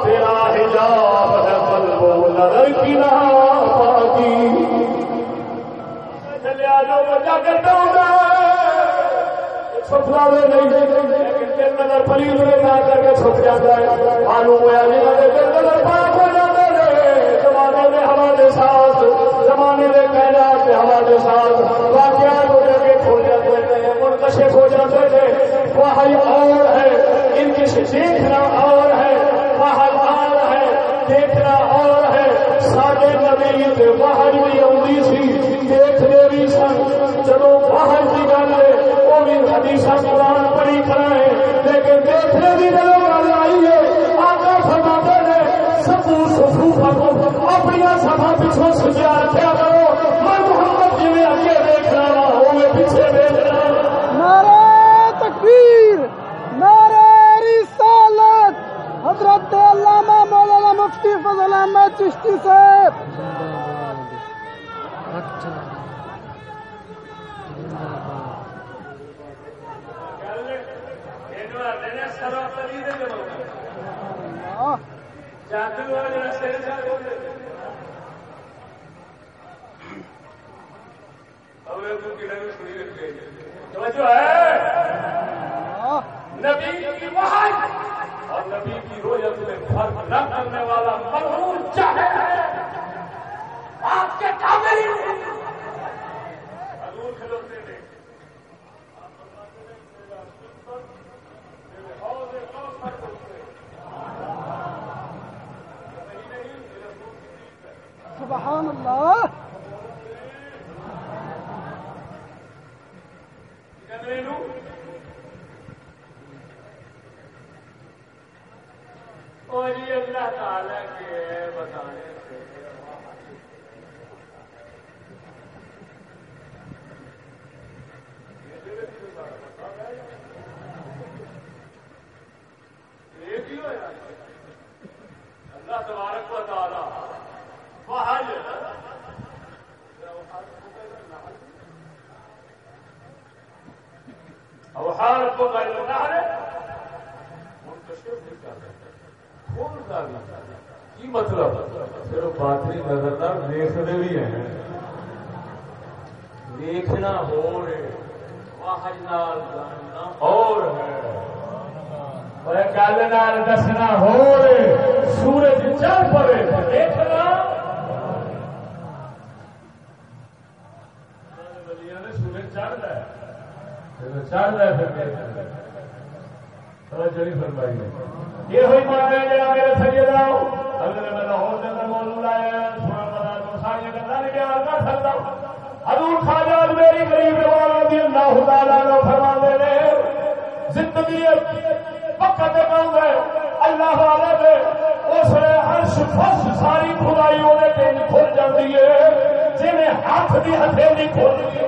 تیرا حجاب ہے قلب و نظر کی نہ پاکی چلے آ جاؤ بچا کرتا ہوں نہیں پلیز نہ کر کے چھپ جاتا ہے معلوم ہوا جی پاک ہو زمانے میں ہمارے ساتھ، زمانے میں کہنا کہ ہمارے ساتھ واقعات ہو جاتے کھول جاتے ہیں منکشف ہو جاتے تھے وہی اور ہے، ان کی دیکھنا اور ہے حدیث قرآن پڑھی کرائے لیکن دیکھنے کی گل گل آئی ہے نے اپنی سفا پیچھوں سجا رکھا کرو میں محمد جی اگے دیکھ رہا ہوں میں پیچھے دیکھ رہا نعرہ تکبیر نعرہ رسالت حضرت علامہ مولانا مفتی فضل احمد چشتی صاحب جو ہے نبی کی وحی اور نبی کی رویت میں فرق نہ کرنے والا مغرور چاہے آپ کے کامل کھلوتے نے سبحان اللہ اور یہ اللہ تعالیٰ کے بتانے سے کو گل نہ رہے منتشر نہیں کر رہے کھول کا بھی کی مطلب پھر باطنی نظر نہ دیکھتے بھی ہیں دیکھنا ہو رہے واہج نال جاننا اور ہے گل نال دسنا ہو سورج چل پڑے دیکھنا سورج چڑھ رہا ہے چڑھ رہا ہے پھر فرمائی یہ ہوئی مانا جا میرے سجے لاؤ اگر میں لاہور کے اندر موضوع آیا تھوڑا بڑا تو ساری گلا بیان کر سکتا حضور خواجہ میری غریب نواز رضی اللہ تعالیٰ فرما دے زندگی وقت ہے، اللہ والے دے۔ اس نے ہر فرش ساری خدائی وہ کھل جاتی ہے جی ہاتھ کی ہتھیلی کھول دی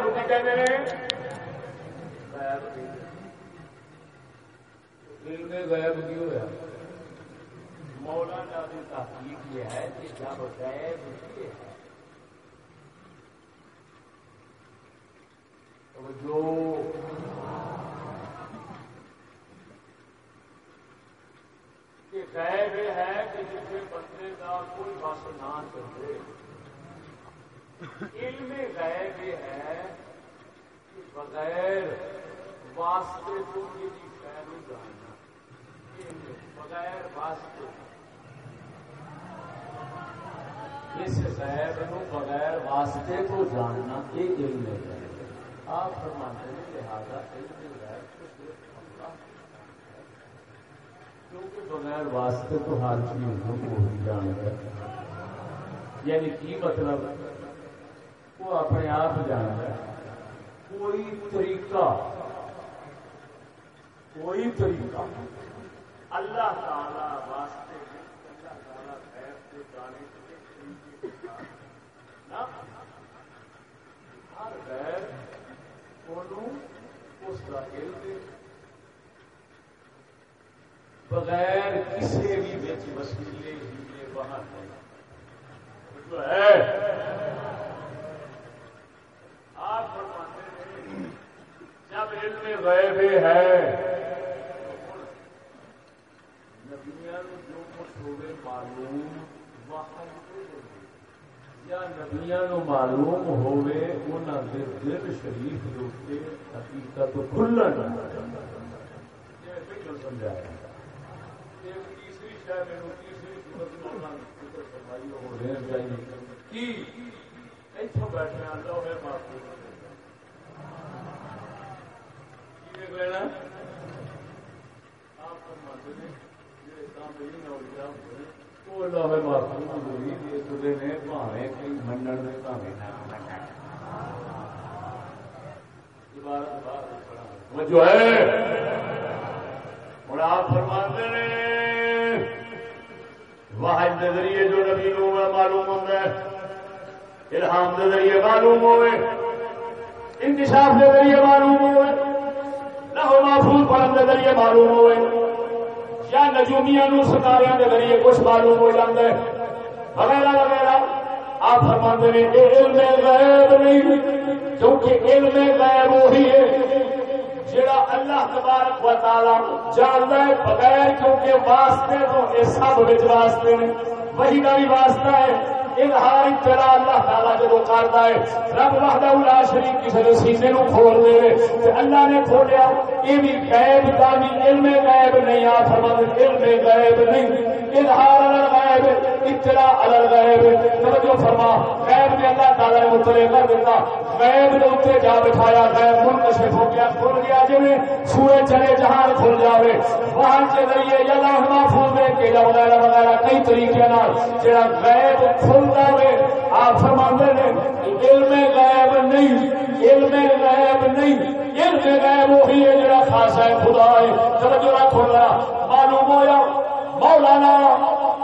وہ کی کہنے غیب کی ہوا مولانا کی تحقیق یہ ہے کہ جب غیب یہ ہے جو غیب ہے کہ جسے بندے کا کوئی بس نہ چلے علم غیب ہے کہ بغیر واسطے تو میری خیر جاننا بغیر واسطے۔ اس غیب نو بغیر واسطے تو جاننا یہ علم ہے۔ آپ فرماتے ہیں لہٰذا کیونکہ بغیر واسطے تو ہر چیز کو ہی جان ہے۔ یعنی کی مطلب؟ وہ اپنے آپ جان ہے۔ کوئی طریقہ کوئی طریقہ۔ اللہ تعالی واسطے اللہ تعالی خیر سے جانے کے ہر غیر بغیر کسی بھی وسیلے ہیلے باہر جو ہے، آپ جب علم غیب ہے۔ نبیاں جو کچھ ہوئے معلوم باہر یا نبیا نو معلوم ہوئے انہوں نے دل شریف کے حقیقت کھلن سمجھایا تیسری شاید تیسری صورت بیٹھے لو ہے معقول آپ کو مانتے ہیں جی کام نہیں ہوئے جو ہے آپ فرماتے ہیں واحد کے ذریعے جو نبی لوگ معلوم ہوتا ہے الہام کے ذریعے معلوم ہوئے انکشاف کے ذریعے معلوم ہوئے نہ محفوظ پڑھنے کے ذریعے معلوم ہوئے یا نجومیاں ستارے کے ذریعے کچھ معلوم ہو جاتا ہے وغیرہ وغیرہ آپ فرما نے علم غیب نہیں کیونکہ علم غیب وہی ہے جڑا اللہ تبارک و تعالی جانتا ہے بغیر کیونکہ واسطے تو یہ سب واسطے نے وہی کا بھی واسطہ ہے اظہار ابتلا اللہ تعالیٰ جب کرتا ہے، رب وحدہ لا شریف کسی نے سینے نو کھول دے تے اللہ نے کھولیا، یہ بھی غیب کا بھی علم غیب نہیں آ فرمان علم غیب نہیں۔ اظہار الغیب ابتلا الغیب۔ توجہ فرما، غیب نے اللہ تعالیٰ نے مطلع کر دیتا۔ غیب نے اتنے جا بٹھایا، غیب منکشف ہو گیا، کھل گیا۔ جی سورج چلے جہان کھل جاوے، وہاں کے ذریعے یا لوح محفوظ دے کے یا وغیرہ وغیرہ کئی طریقے نال جڑا غیب کھلدا وے آپ فرماندے نے، علم غیب نہیں، علم غیب نہیں، علم غیب وہی ہے جڑا خاص ہے خدا ہے توجہ رکھو ذرا معلوم ہویا مولانا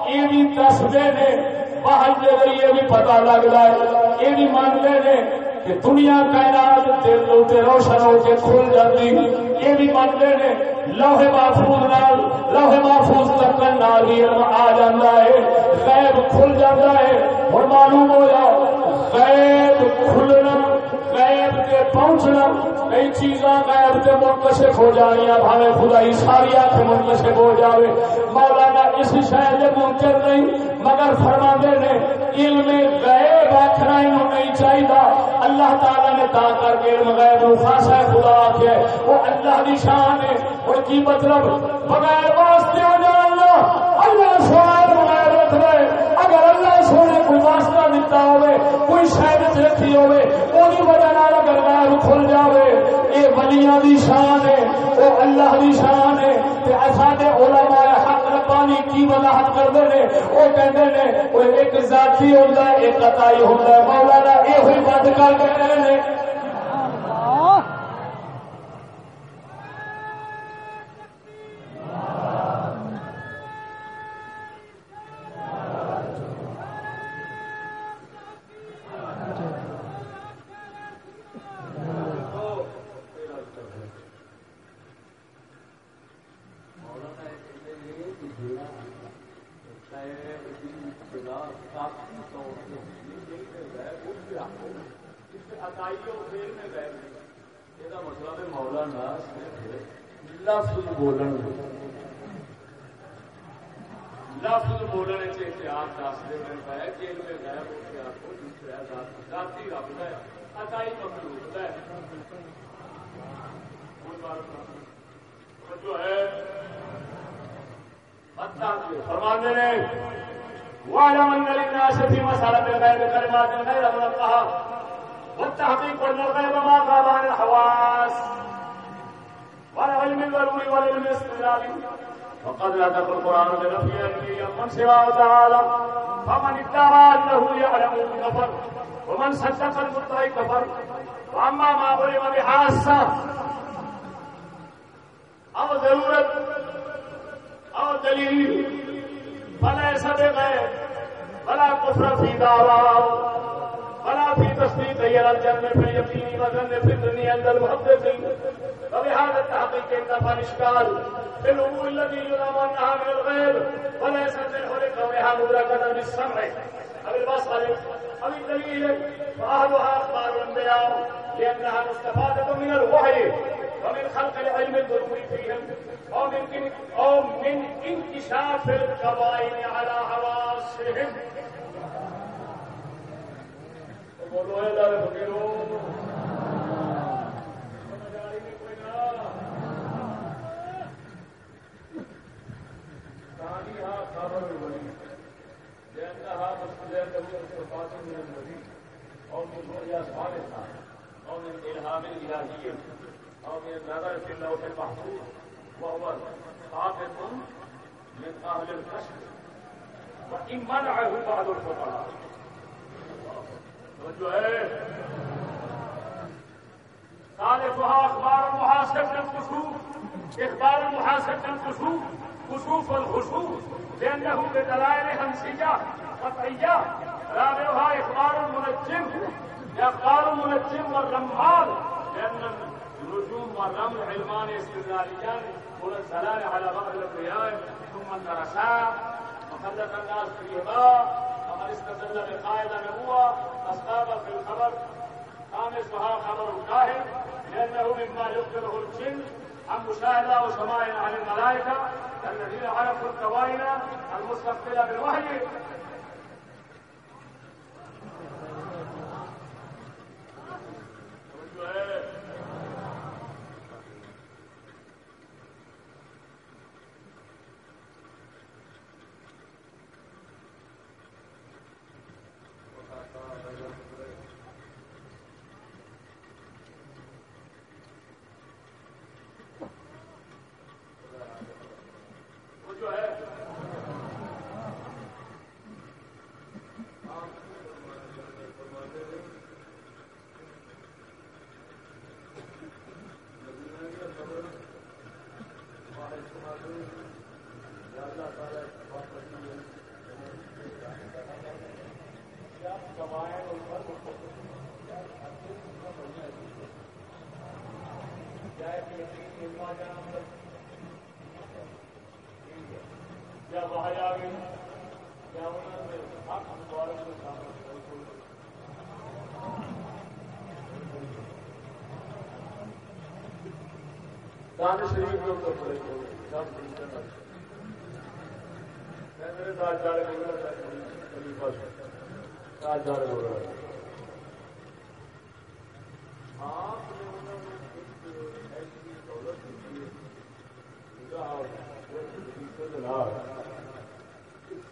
یہ بھی دستے نے، باہر کے ذریعے بھی پتہ لگتا ہے یہ بھی مانتے ہیں کہ دنیا کائنات دل اتنے روشن ہو کے کھل جاتی یہ بھی مانتے ہیں لوہے محفوظ نال، لوہے محفوظ تک نال بھی علم آ جاتا ہے۔ غیب کھل جاتا ہے۔ اور معلوم ہو جاؤ، غیب کھلنا غیب پہنچنا کئی چیزاں غیب کے منکشف ہو جانی بھاوے خدائی ساری آنکھ منکشف ہو جاوے۔ مولانا اس شہر کے ممکن نہیں، مگر فرما دے نے، علم غیب آخنا نہیں چاہیے اللہ تعالی نے تا کر کے علم غیب خاصا خدا آخیا وہ اللہ کی شان ہے۔ اور کی جی مطلب بغیر واسطے جاننا اللہ سونا کوئی واسطہ دیتا ہوئے، کوئی شاید رکھی ہوئے وہی وجہ نال اگر غیر کھل جاوے یہ ولیاں دی شان ہے وہ اللہ دی شان ہے سارے علماء حق ربانی کی وضاحت کرتے ہیں وہ کہتے ہیں وہ ایک ذاتی ہوتا ہے، ایک عطائی ہوتا ہے، مولانا یہ ہوئی کر کے کہتے لفظ بولن لفظ بولنے سے احتیاط دستے میں پایا کہ ان میں غیر کو دوسرا ذاتی رب ہے اکائی مخلوق ہے۔ جو ہے فرمانے نے وعلم ان للناس في مسألة الغيب كلمات غير ملقاها والتحقيق والغيب ما غاب عن الحواس۔ والعلم الضروري والعلم الاستدلالي وقد لا تقل القران بنفي علمي من سواه تعالى. فمن ادعى انه يعلم كفر، ومن صدق المدعي كفر. واما ما علم بحاسه او ضرورت او دلیل فليس بغير ولا كفر في دعواه. ولا في تصديق غير الجنة في اليقين وزن في الدنيا عند المحدثين وبهذا التحقيق انتفى الاشكال في الامور التي يرام انها من الغيب وليست من لكونها مدركة بالسمع۔ او البصر او الدليل واهلها اخبار الانبياء لانها مستفادة من الوحي ومن خلق العلم الضروري فيهم او من او من انكشاف القبائل على حواسهم بولو فکیرو أو من إلهام الإلهية أو من النظر في اللوح المحفوظ وهو ثابت من أهل الكشف وإن منعه بعض الفقراء جو ہے صالحها أخبار المحاسبة الكسوف إخبار المحاسبة الكسوف كسوف الخسوف لأنه بدلائل همسية قطعية رابعها إخبار المنجم إخبار المنجم والرمال لأن النجوم والرمل علمان استدلاليان منزلان على بعض الأنبياء ثم درسا وخلق الناس فيهما ومن استدل میں نبوة أصحاب في الخبر خامسها خبر الكاهن لأنه مما يخبره الجن عن مشاهدة وسماع عن الملائكة الذين عرفوا الكوائن المستقبلة بالوحي دان شریف کے اوپر پڑے میرے داج بول رہا داج بول رہا آپ نے انہوں نے ایسی دولت دی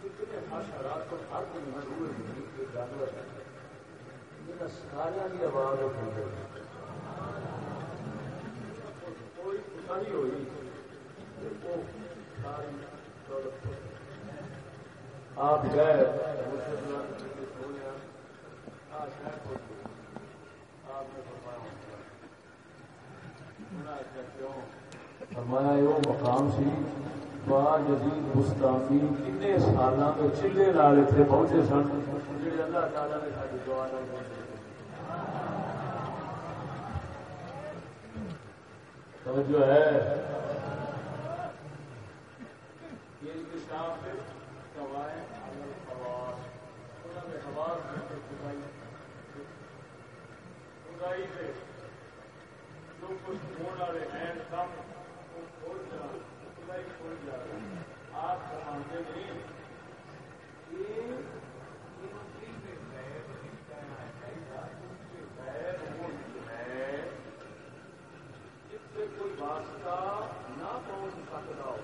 کتنے حشرات کو ہر کوئی ضرور جانور سارا کی آواز اٹھ گئی ساری ہوئی آپ گئے فرمایا وہ مقام سی با جدید مستانی کن سال چلے لال اتنے پہنچے سن۔ جی اللہ نے ساری دعا توجہ ہے۔ یہ قواعد آپ سمجھتے نہیں یہ کوئی واسطہ نہ پہنچ سکتا ہو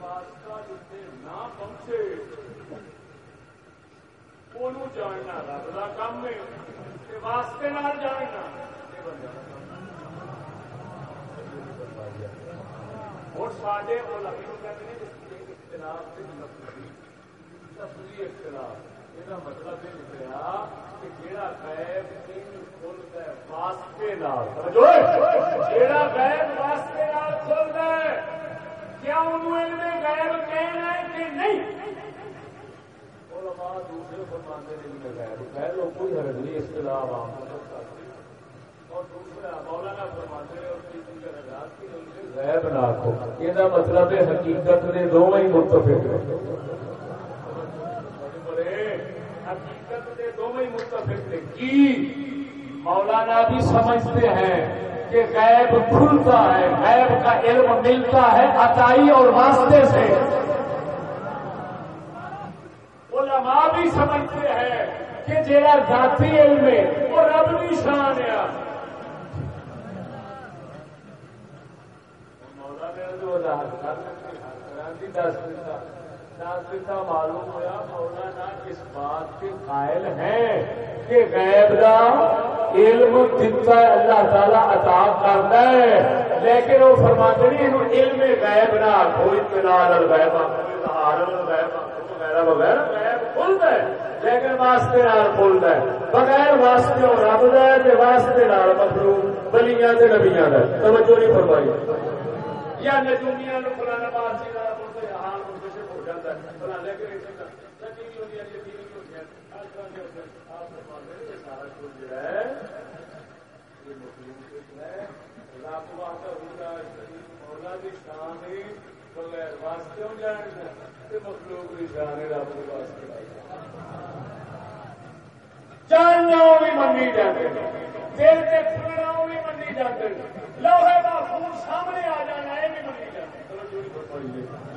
واسطہ جتنے نہ پہنچے وہ جاننا رب کا کام مطلب ہے واسطے نہ جاننا اور سارے وہ کہتے ہیں اختلاف سے تفریح اختلاف۔ یہ مطلب یہ نکلا کہ جہاں غیب تین کھلتا ہے، واسطے جہاں غیب واسطے کھلتا ہے، کیا انہوں علم غیب کہنا ہے کہ نہیں؟ علماء دوسرے غیب کوئی حرج نہیں اختلاف عام اور دوسرا مولانا فرماتے ہیں غیب نہ آخو یہ مطلب ہے حقیقت نے دونوں ہی متفق حقیقت دونوں ہی متفق تھے کی مولانا بھی سمجھتے ہیں کہ غیب کھلتا ہے غیب کا علم ملتا ہے عطائی اور واسطے سے علماء بھی سمجھتے ہیں کہ جہاں ذاتی علم ہے، وہ رب بھی شان ہے۔ معلوم ہوا مولانا اس بات کے قائل ہیں کہ غیب کا علم دتا اللہ تعالی عطا کرتا ہے۔ لیکن وہ فرماتے نہیں علم غیب نہ کوئی اطلاع غیب وغیرہ وغیرہ کھلتا ہے، لیکن واسطے کھلتا ہے۔ بغیر واسطے اور رب دا واسطے نال توجہ نہیں فرمائی۔ یا نجومیاں فلانا ہے۔ رب کے واسطے۔ جاننا بھی منی جاتے دل کے کھلنا بھی منی جاتے لوہے کا خون سامنے آ جانا یہ بھی منی جاتے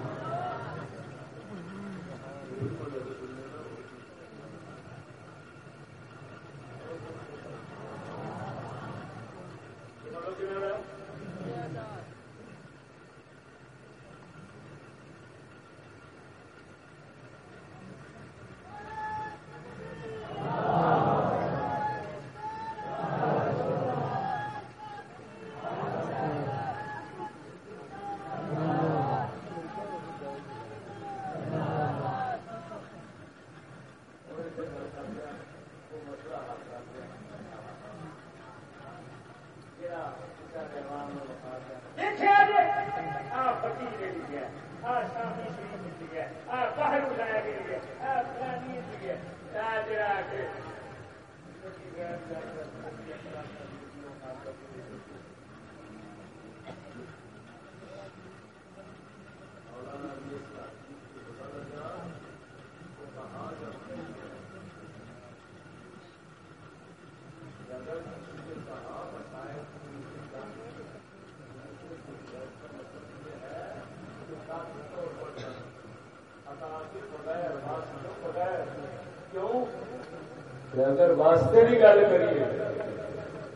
اگر واسطے کی گل کریے۔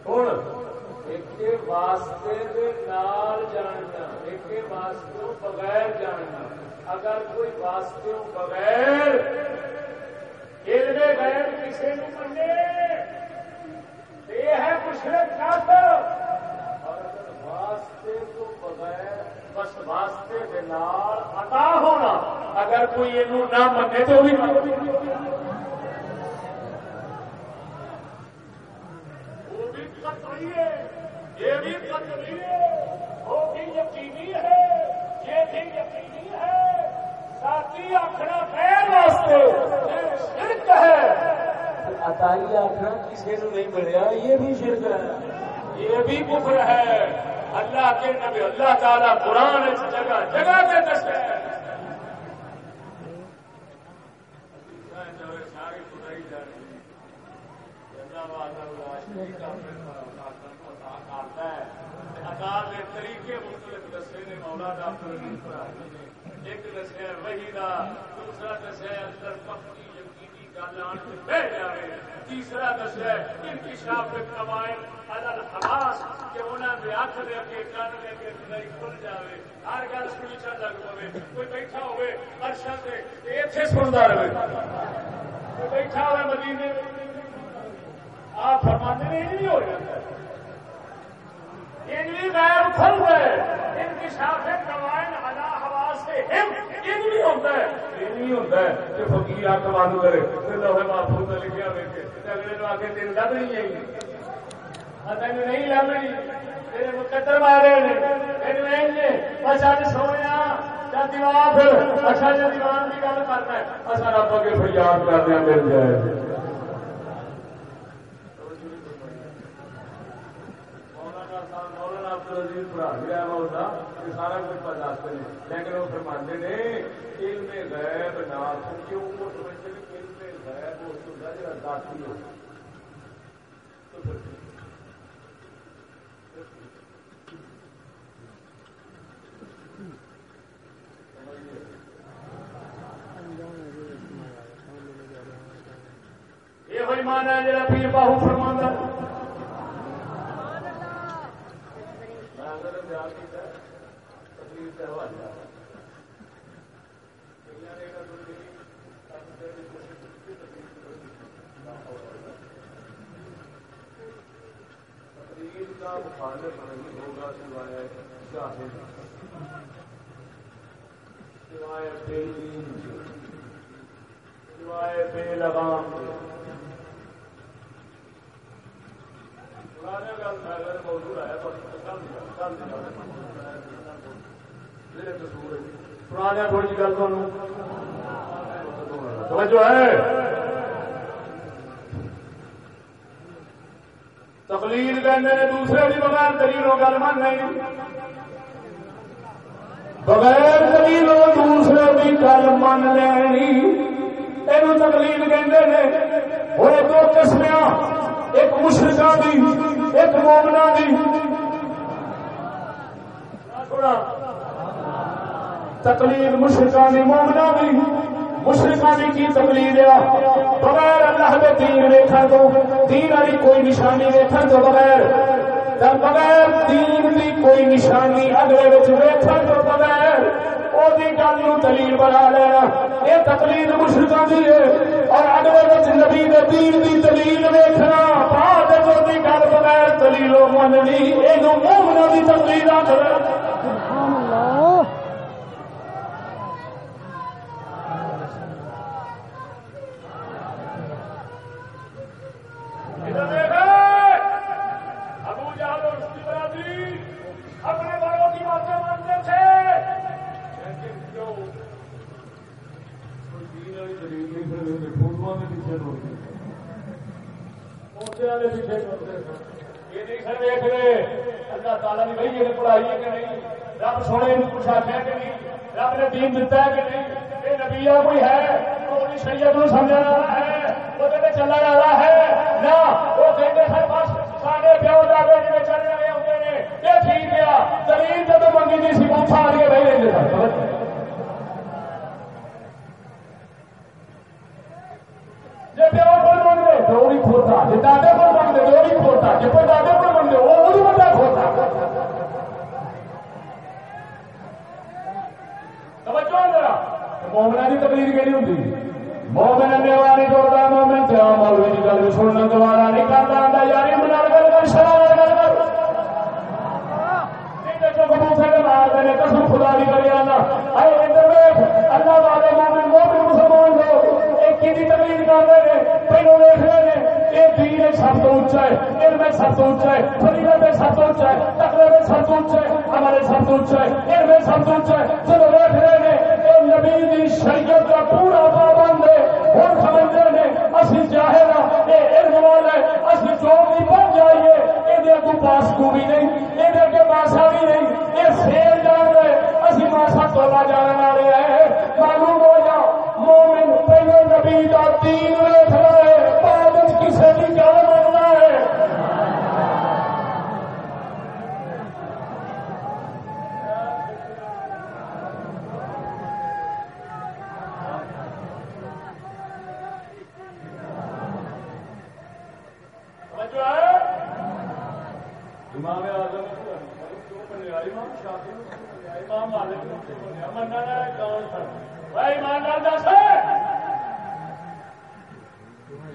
ہوں ایک واسطے دے نال جاننا ایک واسطے بغیر جاننا۔ اگر کوئی واسطے بغیر علم غیر کسی کو منے یہ ہے مشرق کافر۔ اور اگر واسطے تو بغیر بس واسطے دے نال عطا ہونا، اگر کوئی یہ نہ منے تو بھی یہ بھی قطعی ہے وہ بھی یقینی ہے یہ بھی یقینی ہے ساتھی آخنا پیر واسطے شرک ہے اٹائی آخنا کسی نے نہیں ملیا یہ بھی شرک ہے یہ بھی کفر ہے۔ اللہ کے نبی، اللہ تعالیٰ قرآن اس جگہ جگہ سے دس ہے۔ طریقے مختلف دسے نے مولا ایک دسیا وہی کا دوسرا دسیا اندر پکی یقینی گل آن کے بہ جائے تیسرا دسیا انکشاف قواعد الل حواس کہ انہوں نے ہاتھ دے کے کن دے کے نہیں کھل جائے ہر گل سنی لگ پے کوئی بیٹھا ہوئے ارشا سے اتنے سنتا رہے۔ کوئی بیٹھا ہوئے مدینے آپ فرماتے نہیں ہو جاتا غیر کھل گئے انکشاف قوائن علا ہوا سے نہیں ہوتا ہے؟ یہ نہیں ہوتا ہے؟ کہ فقیر کرے لوہے محفوظ میں لکھا اگلے نو آگے لگ نہیں تین نہیں رہی۔ تیرے مقدر مارے نے سونے دیوان پھر۔ اچھا جی دیوان کی گل کرنا ہے۔ اصل آپ اگے فریاد کرتے ہیں مل جائے۔ سارا کچھ برداشت ہیں لیکن وہ فرماتے نے علم غیب نہ کیوں علم غیب اس کو جا داخل ہو یہ ہوئی مانا جا پیر باہو فرمانا مخالف نہیں ہوگا سوائے سوائے سوائے بے لگام۔ پرانے تھوڑی جی گل توجہ ہے تقلید کہنے دوسرے بھی بغیر دلیلوں گل من نہیں. بغیر دلیلوں دوسرے بھی گل من لینی. یہ تقلید کہ وہ دو قسمیا ایک مشرقہ دی، ایک مومنا دی۔ تقلید مشرقہ دی مومنا دی۔ مشرقہ دی کی تقلید ہے؟ بغیر اللہ کے دین ویکھن تو، دین والی کوئی نشانی ویکھن تو بغیر۔ بغیر دین دی کوئی نشانی اگلے ویکھن تو بغیر۔ گل دلیل بنا لینا۔ یہ تقلید مشرقہ دی ہے۔ اور اگلے نبی دین دی دلیل ویکھنا۔ بعد گل بغیر دلیل مننی۔ یہ مومنا دی تقلید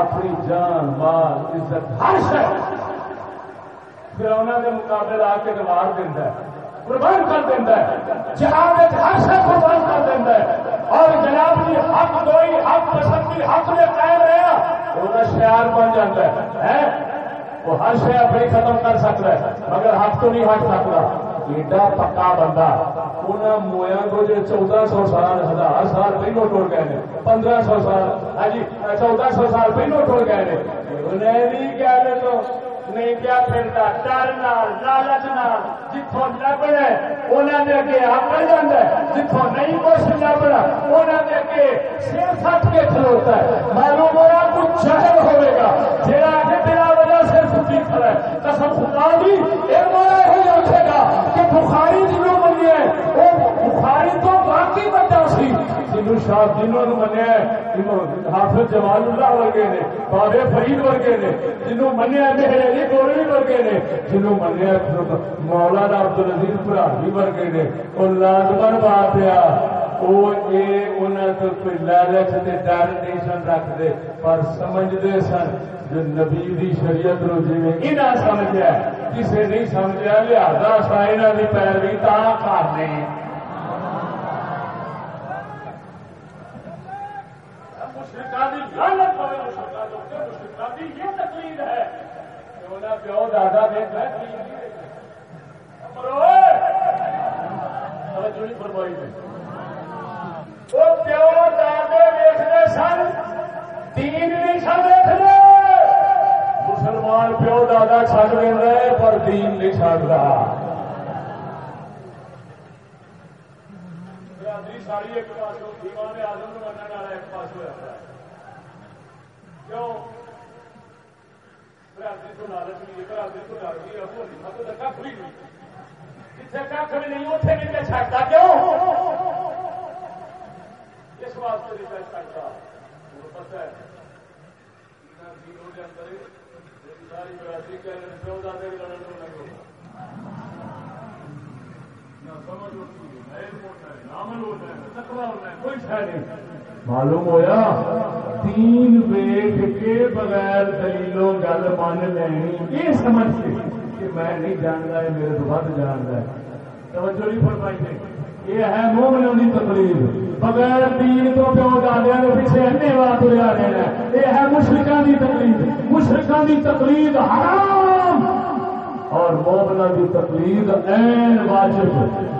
اپنی جان، مال، عزت، ہر شہر پھر انہوں کے مقابلے آ کے نوار دینا ہے، قربان کر دینا ہے۔ ہر شہر قربان کر دینا اور جناب کی حق دوئی، حق پسندی حق میں قائم رہا وہ شہر بن جاتا ہے وہ ہر شہر بڑی ختم کر سکتا ہے، مگر حق تو نہیں ہٹ سکتا ایڈا پکا بندہ مویا کو جو چودہ سو سال ہزار سال پہلو گئے ہیں پندرہ سو سال ہاں جی چودہ سو سال پہلو گئے ہیں انہیں لالچ جتوں لبنا جتوں نہیں کچھ لبنا معلوم ہوا کچھ شہر کی مولا ہی آکھے گا ورگے نے، بابے ورگے نے جنوں منیا ہے میرے ورگے نے جنوں لازمن بات لالچ کے ڈر نہیں سن رکھتے پر سمجھتے سن جو نبی شریعت نو جی سمجھا کسے نہیں سمجھا لہذا سا یہاں کی پیروی تا کرنے پیو دادا نے وہ پیو دادے دیکھتے سن تین نہیں سن مسلمان پیو دادا چڑھ رہے پر دین نہیں چڑھ رہا ساری ایک پاس دیوان آدم منع والا ایک پاس ہوا کیوں برادری کو لالچ نہیں برادری کو ڈر گئی اب وہ کھ بھی نہیں جتنے کھ بھی نہیں اتنے بھی چڑھتا کیوں اس واسطے نہیں میں چڑھتا پتا ہے ساری برادری کے لڑن کو نہیں ہوگا معلوم ہوا تین ویٹ کے بغیر دلیلوں گل من لینی یہ سمجھ کے کہ میں نہیں جانتا میرے تو ود جانتا ہے۔ توجہ نہیں فرمائی یہ ہے مومنوں کی تقریب بغیر دین تو پیو دادیا کے پیچھے انے والا تریا رہنا یہ ہے مشرقہ کی تقریر مشرقہ کی تقریر حرام۔ اور مومنوں کی تقریر این واجب۔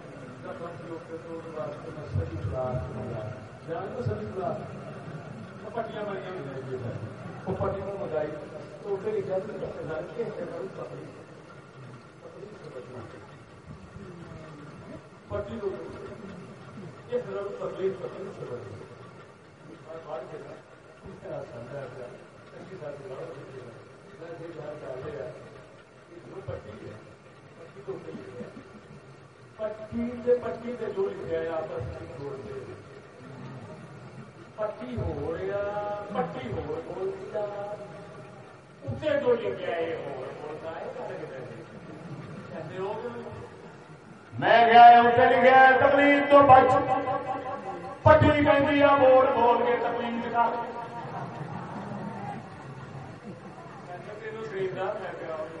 پٹیاں بنائی وہ پٹیوں منگائی تو لکھا پٹی کو تبلیغ پتی پٹی ہے۔ پٹی سے پچی میں گیا ہو رہا ہو اسے جو لکھے آئے ہو بولتا ہو گئے میں گیا تکلیف تو بچ پٹی پہ بول بول کے تکلیف دکھا خریدا میں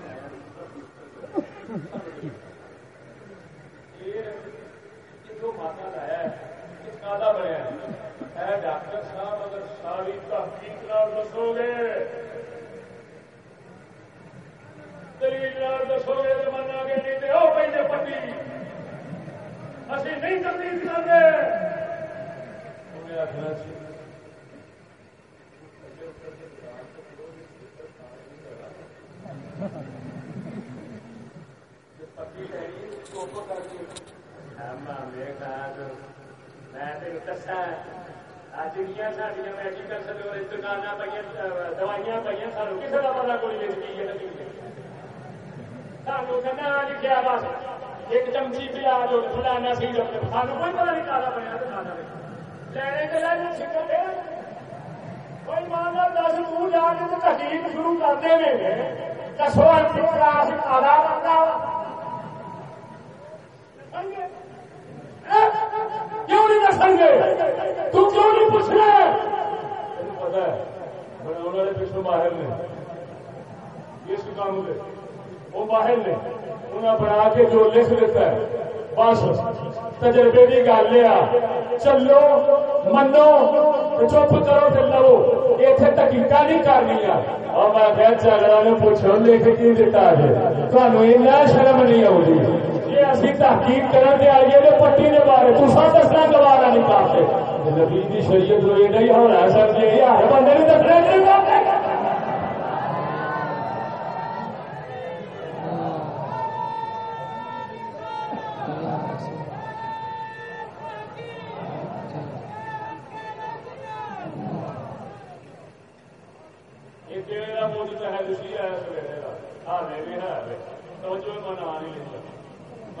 سادہ بنیا اے ڈاکٹر صاحب اگر ساری تحقیق نال دسو گے دلیل دسو گے تو منا گے نہیں تو پہ پتی اسی نہیں تبدیل کر گے پتی لینی میں تین دسا دنیا ساڈیا پہ دوائیاں پہ سانو کسی کا پتا کوئی کی سانو کہنا لکھا بس ایک چمچی پیاز اور فلانا سی سانو کوئی پتا نہیں کالا پڑا دکان لینے کے لیے سکتے کوئی مانا دس منہ جا کے تحقیق شروع کرتے ہیں دسو کالا بندہ کیوں نہیں دسیں گے تو کیوں نہیں پوچھنا پتا ہے بنا پچھلے ماہر نے اس کام کے وہ ماہر نے۔ انہیں بنا کے جو لکھ دیتا ہے، بس تجربے کی گل لیا چلو، منو، چپ کرو چلو اتنے تکیقا نہیں کرنی اور میں کہ چل پوچھو لکھ کی دتا ہے؟ تمہیں شرم نہیں آؤگی اسی تحقیق کرنے آئیے تو پٹی کے بارے تو دسنا گوارا نہیں کرتے نبی کی شریعت جو یہ نہیں ہونا سر جی ہر بندے نے دسنا نہیں کرتے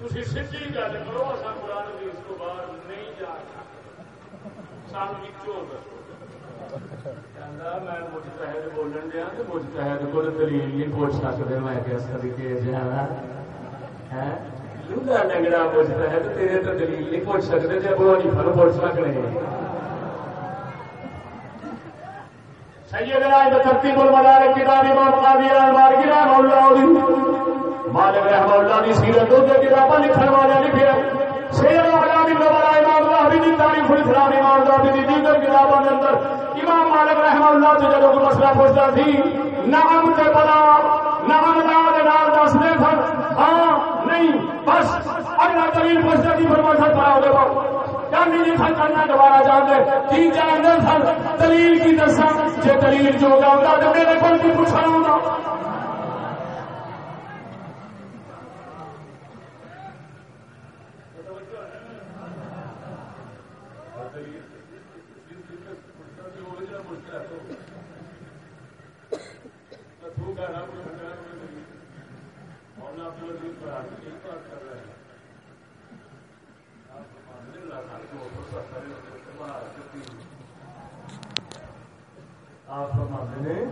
تھی سی گل کرو قرآن حدیث کو باہر نہیں جا سان میں بولن دیا تو کو دلیل نہیں پوچھ سکتے میں جانا تیرے تو دلیل نہیں پوچھ سکتے جب وہ نہیں فر پوچھ سکتے سیدنا ترتیب المدارک کتاب امام قاضی مالک رحمہ اللہ مالک رحمہ اللہ دی سیرت دو کتاباں لکھن النبلاء امام دی تاریخ الاسلام، امام دی دیگر کتاباں دے اندر۔ امام مالک رحمہ اللہ جدوں کوئی مسئلہ پوچھدا تھی نعم تے بلا نعم دا نال دس دے سن۔ ہاں نہیں، بس۔ اگلا دلیل پوچھدا تھی فرمایا جانی کرنا دوبارہ سن؟ دلیل کی دلیل جو گا میرے کو بھی پوچھنا آپ فرماتے ہیں۔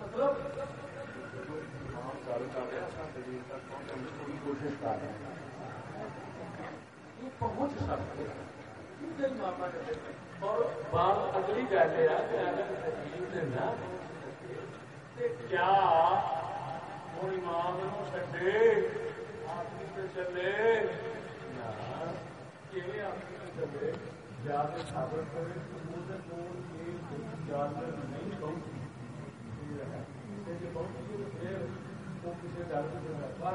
مطلب کوشش کر رہے ہیں۔ پہنچ سکتے ہیں۔ اور بات اگلی گل ہے کیا ہوں امام چڈے آپ چلے چلے جا کے ثابت کرے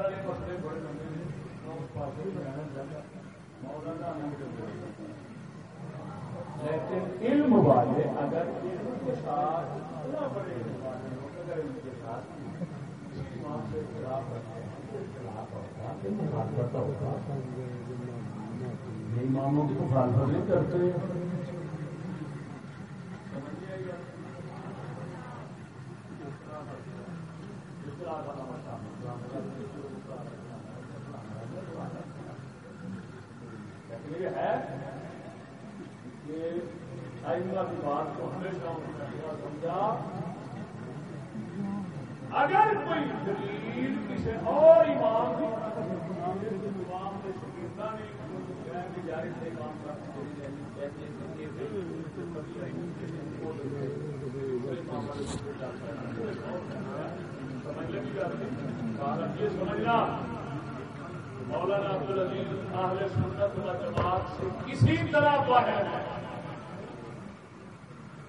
نہیں مسئلے بڑے لمبے لیکن علم والے اگر علم کے ساتھ اتنا بڑے اگر ان کے ساتھ سے خلاف رکھتے ہیں خلاف ہوتا ہوگا اماموں کی مخالفت نہیں کرتے۔ ہے۔ کہ کی بات کو ہمیشہ سمجھا۔ اگر کوئی دلیل کسی اور امام کی امام نے شکیتا نہیں۔ سمجھنا۔ مولانا عبد العزیز اہل سنت و جماعت سے کسی طرح باہر ہے۔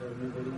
گر بڑی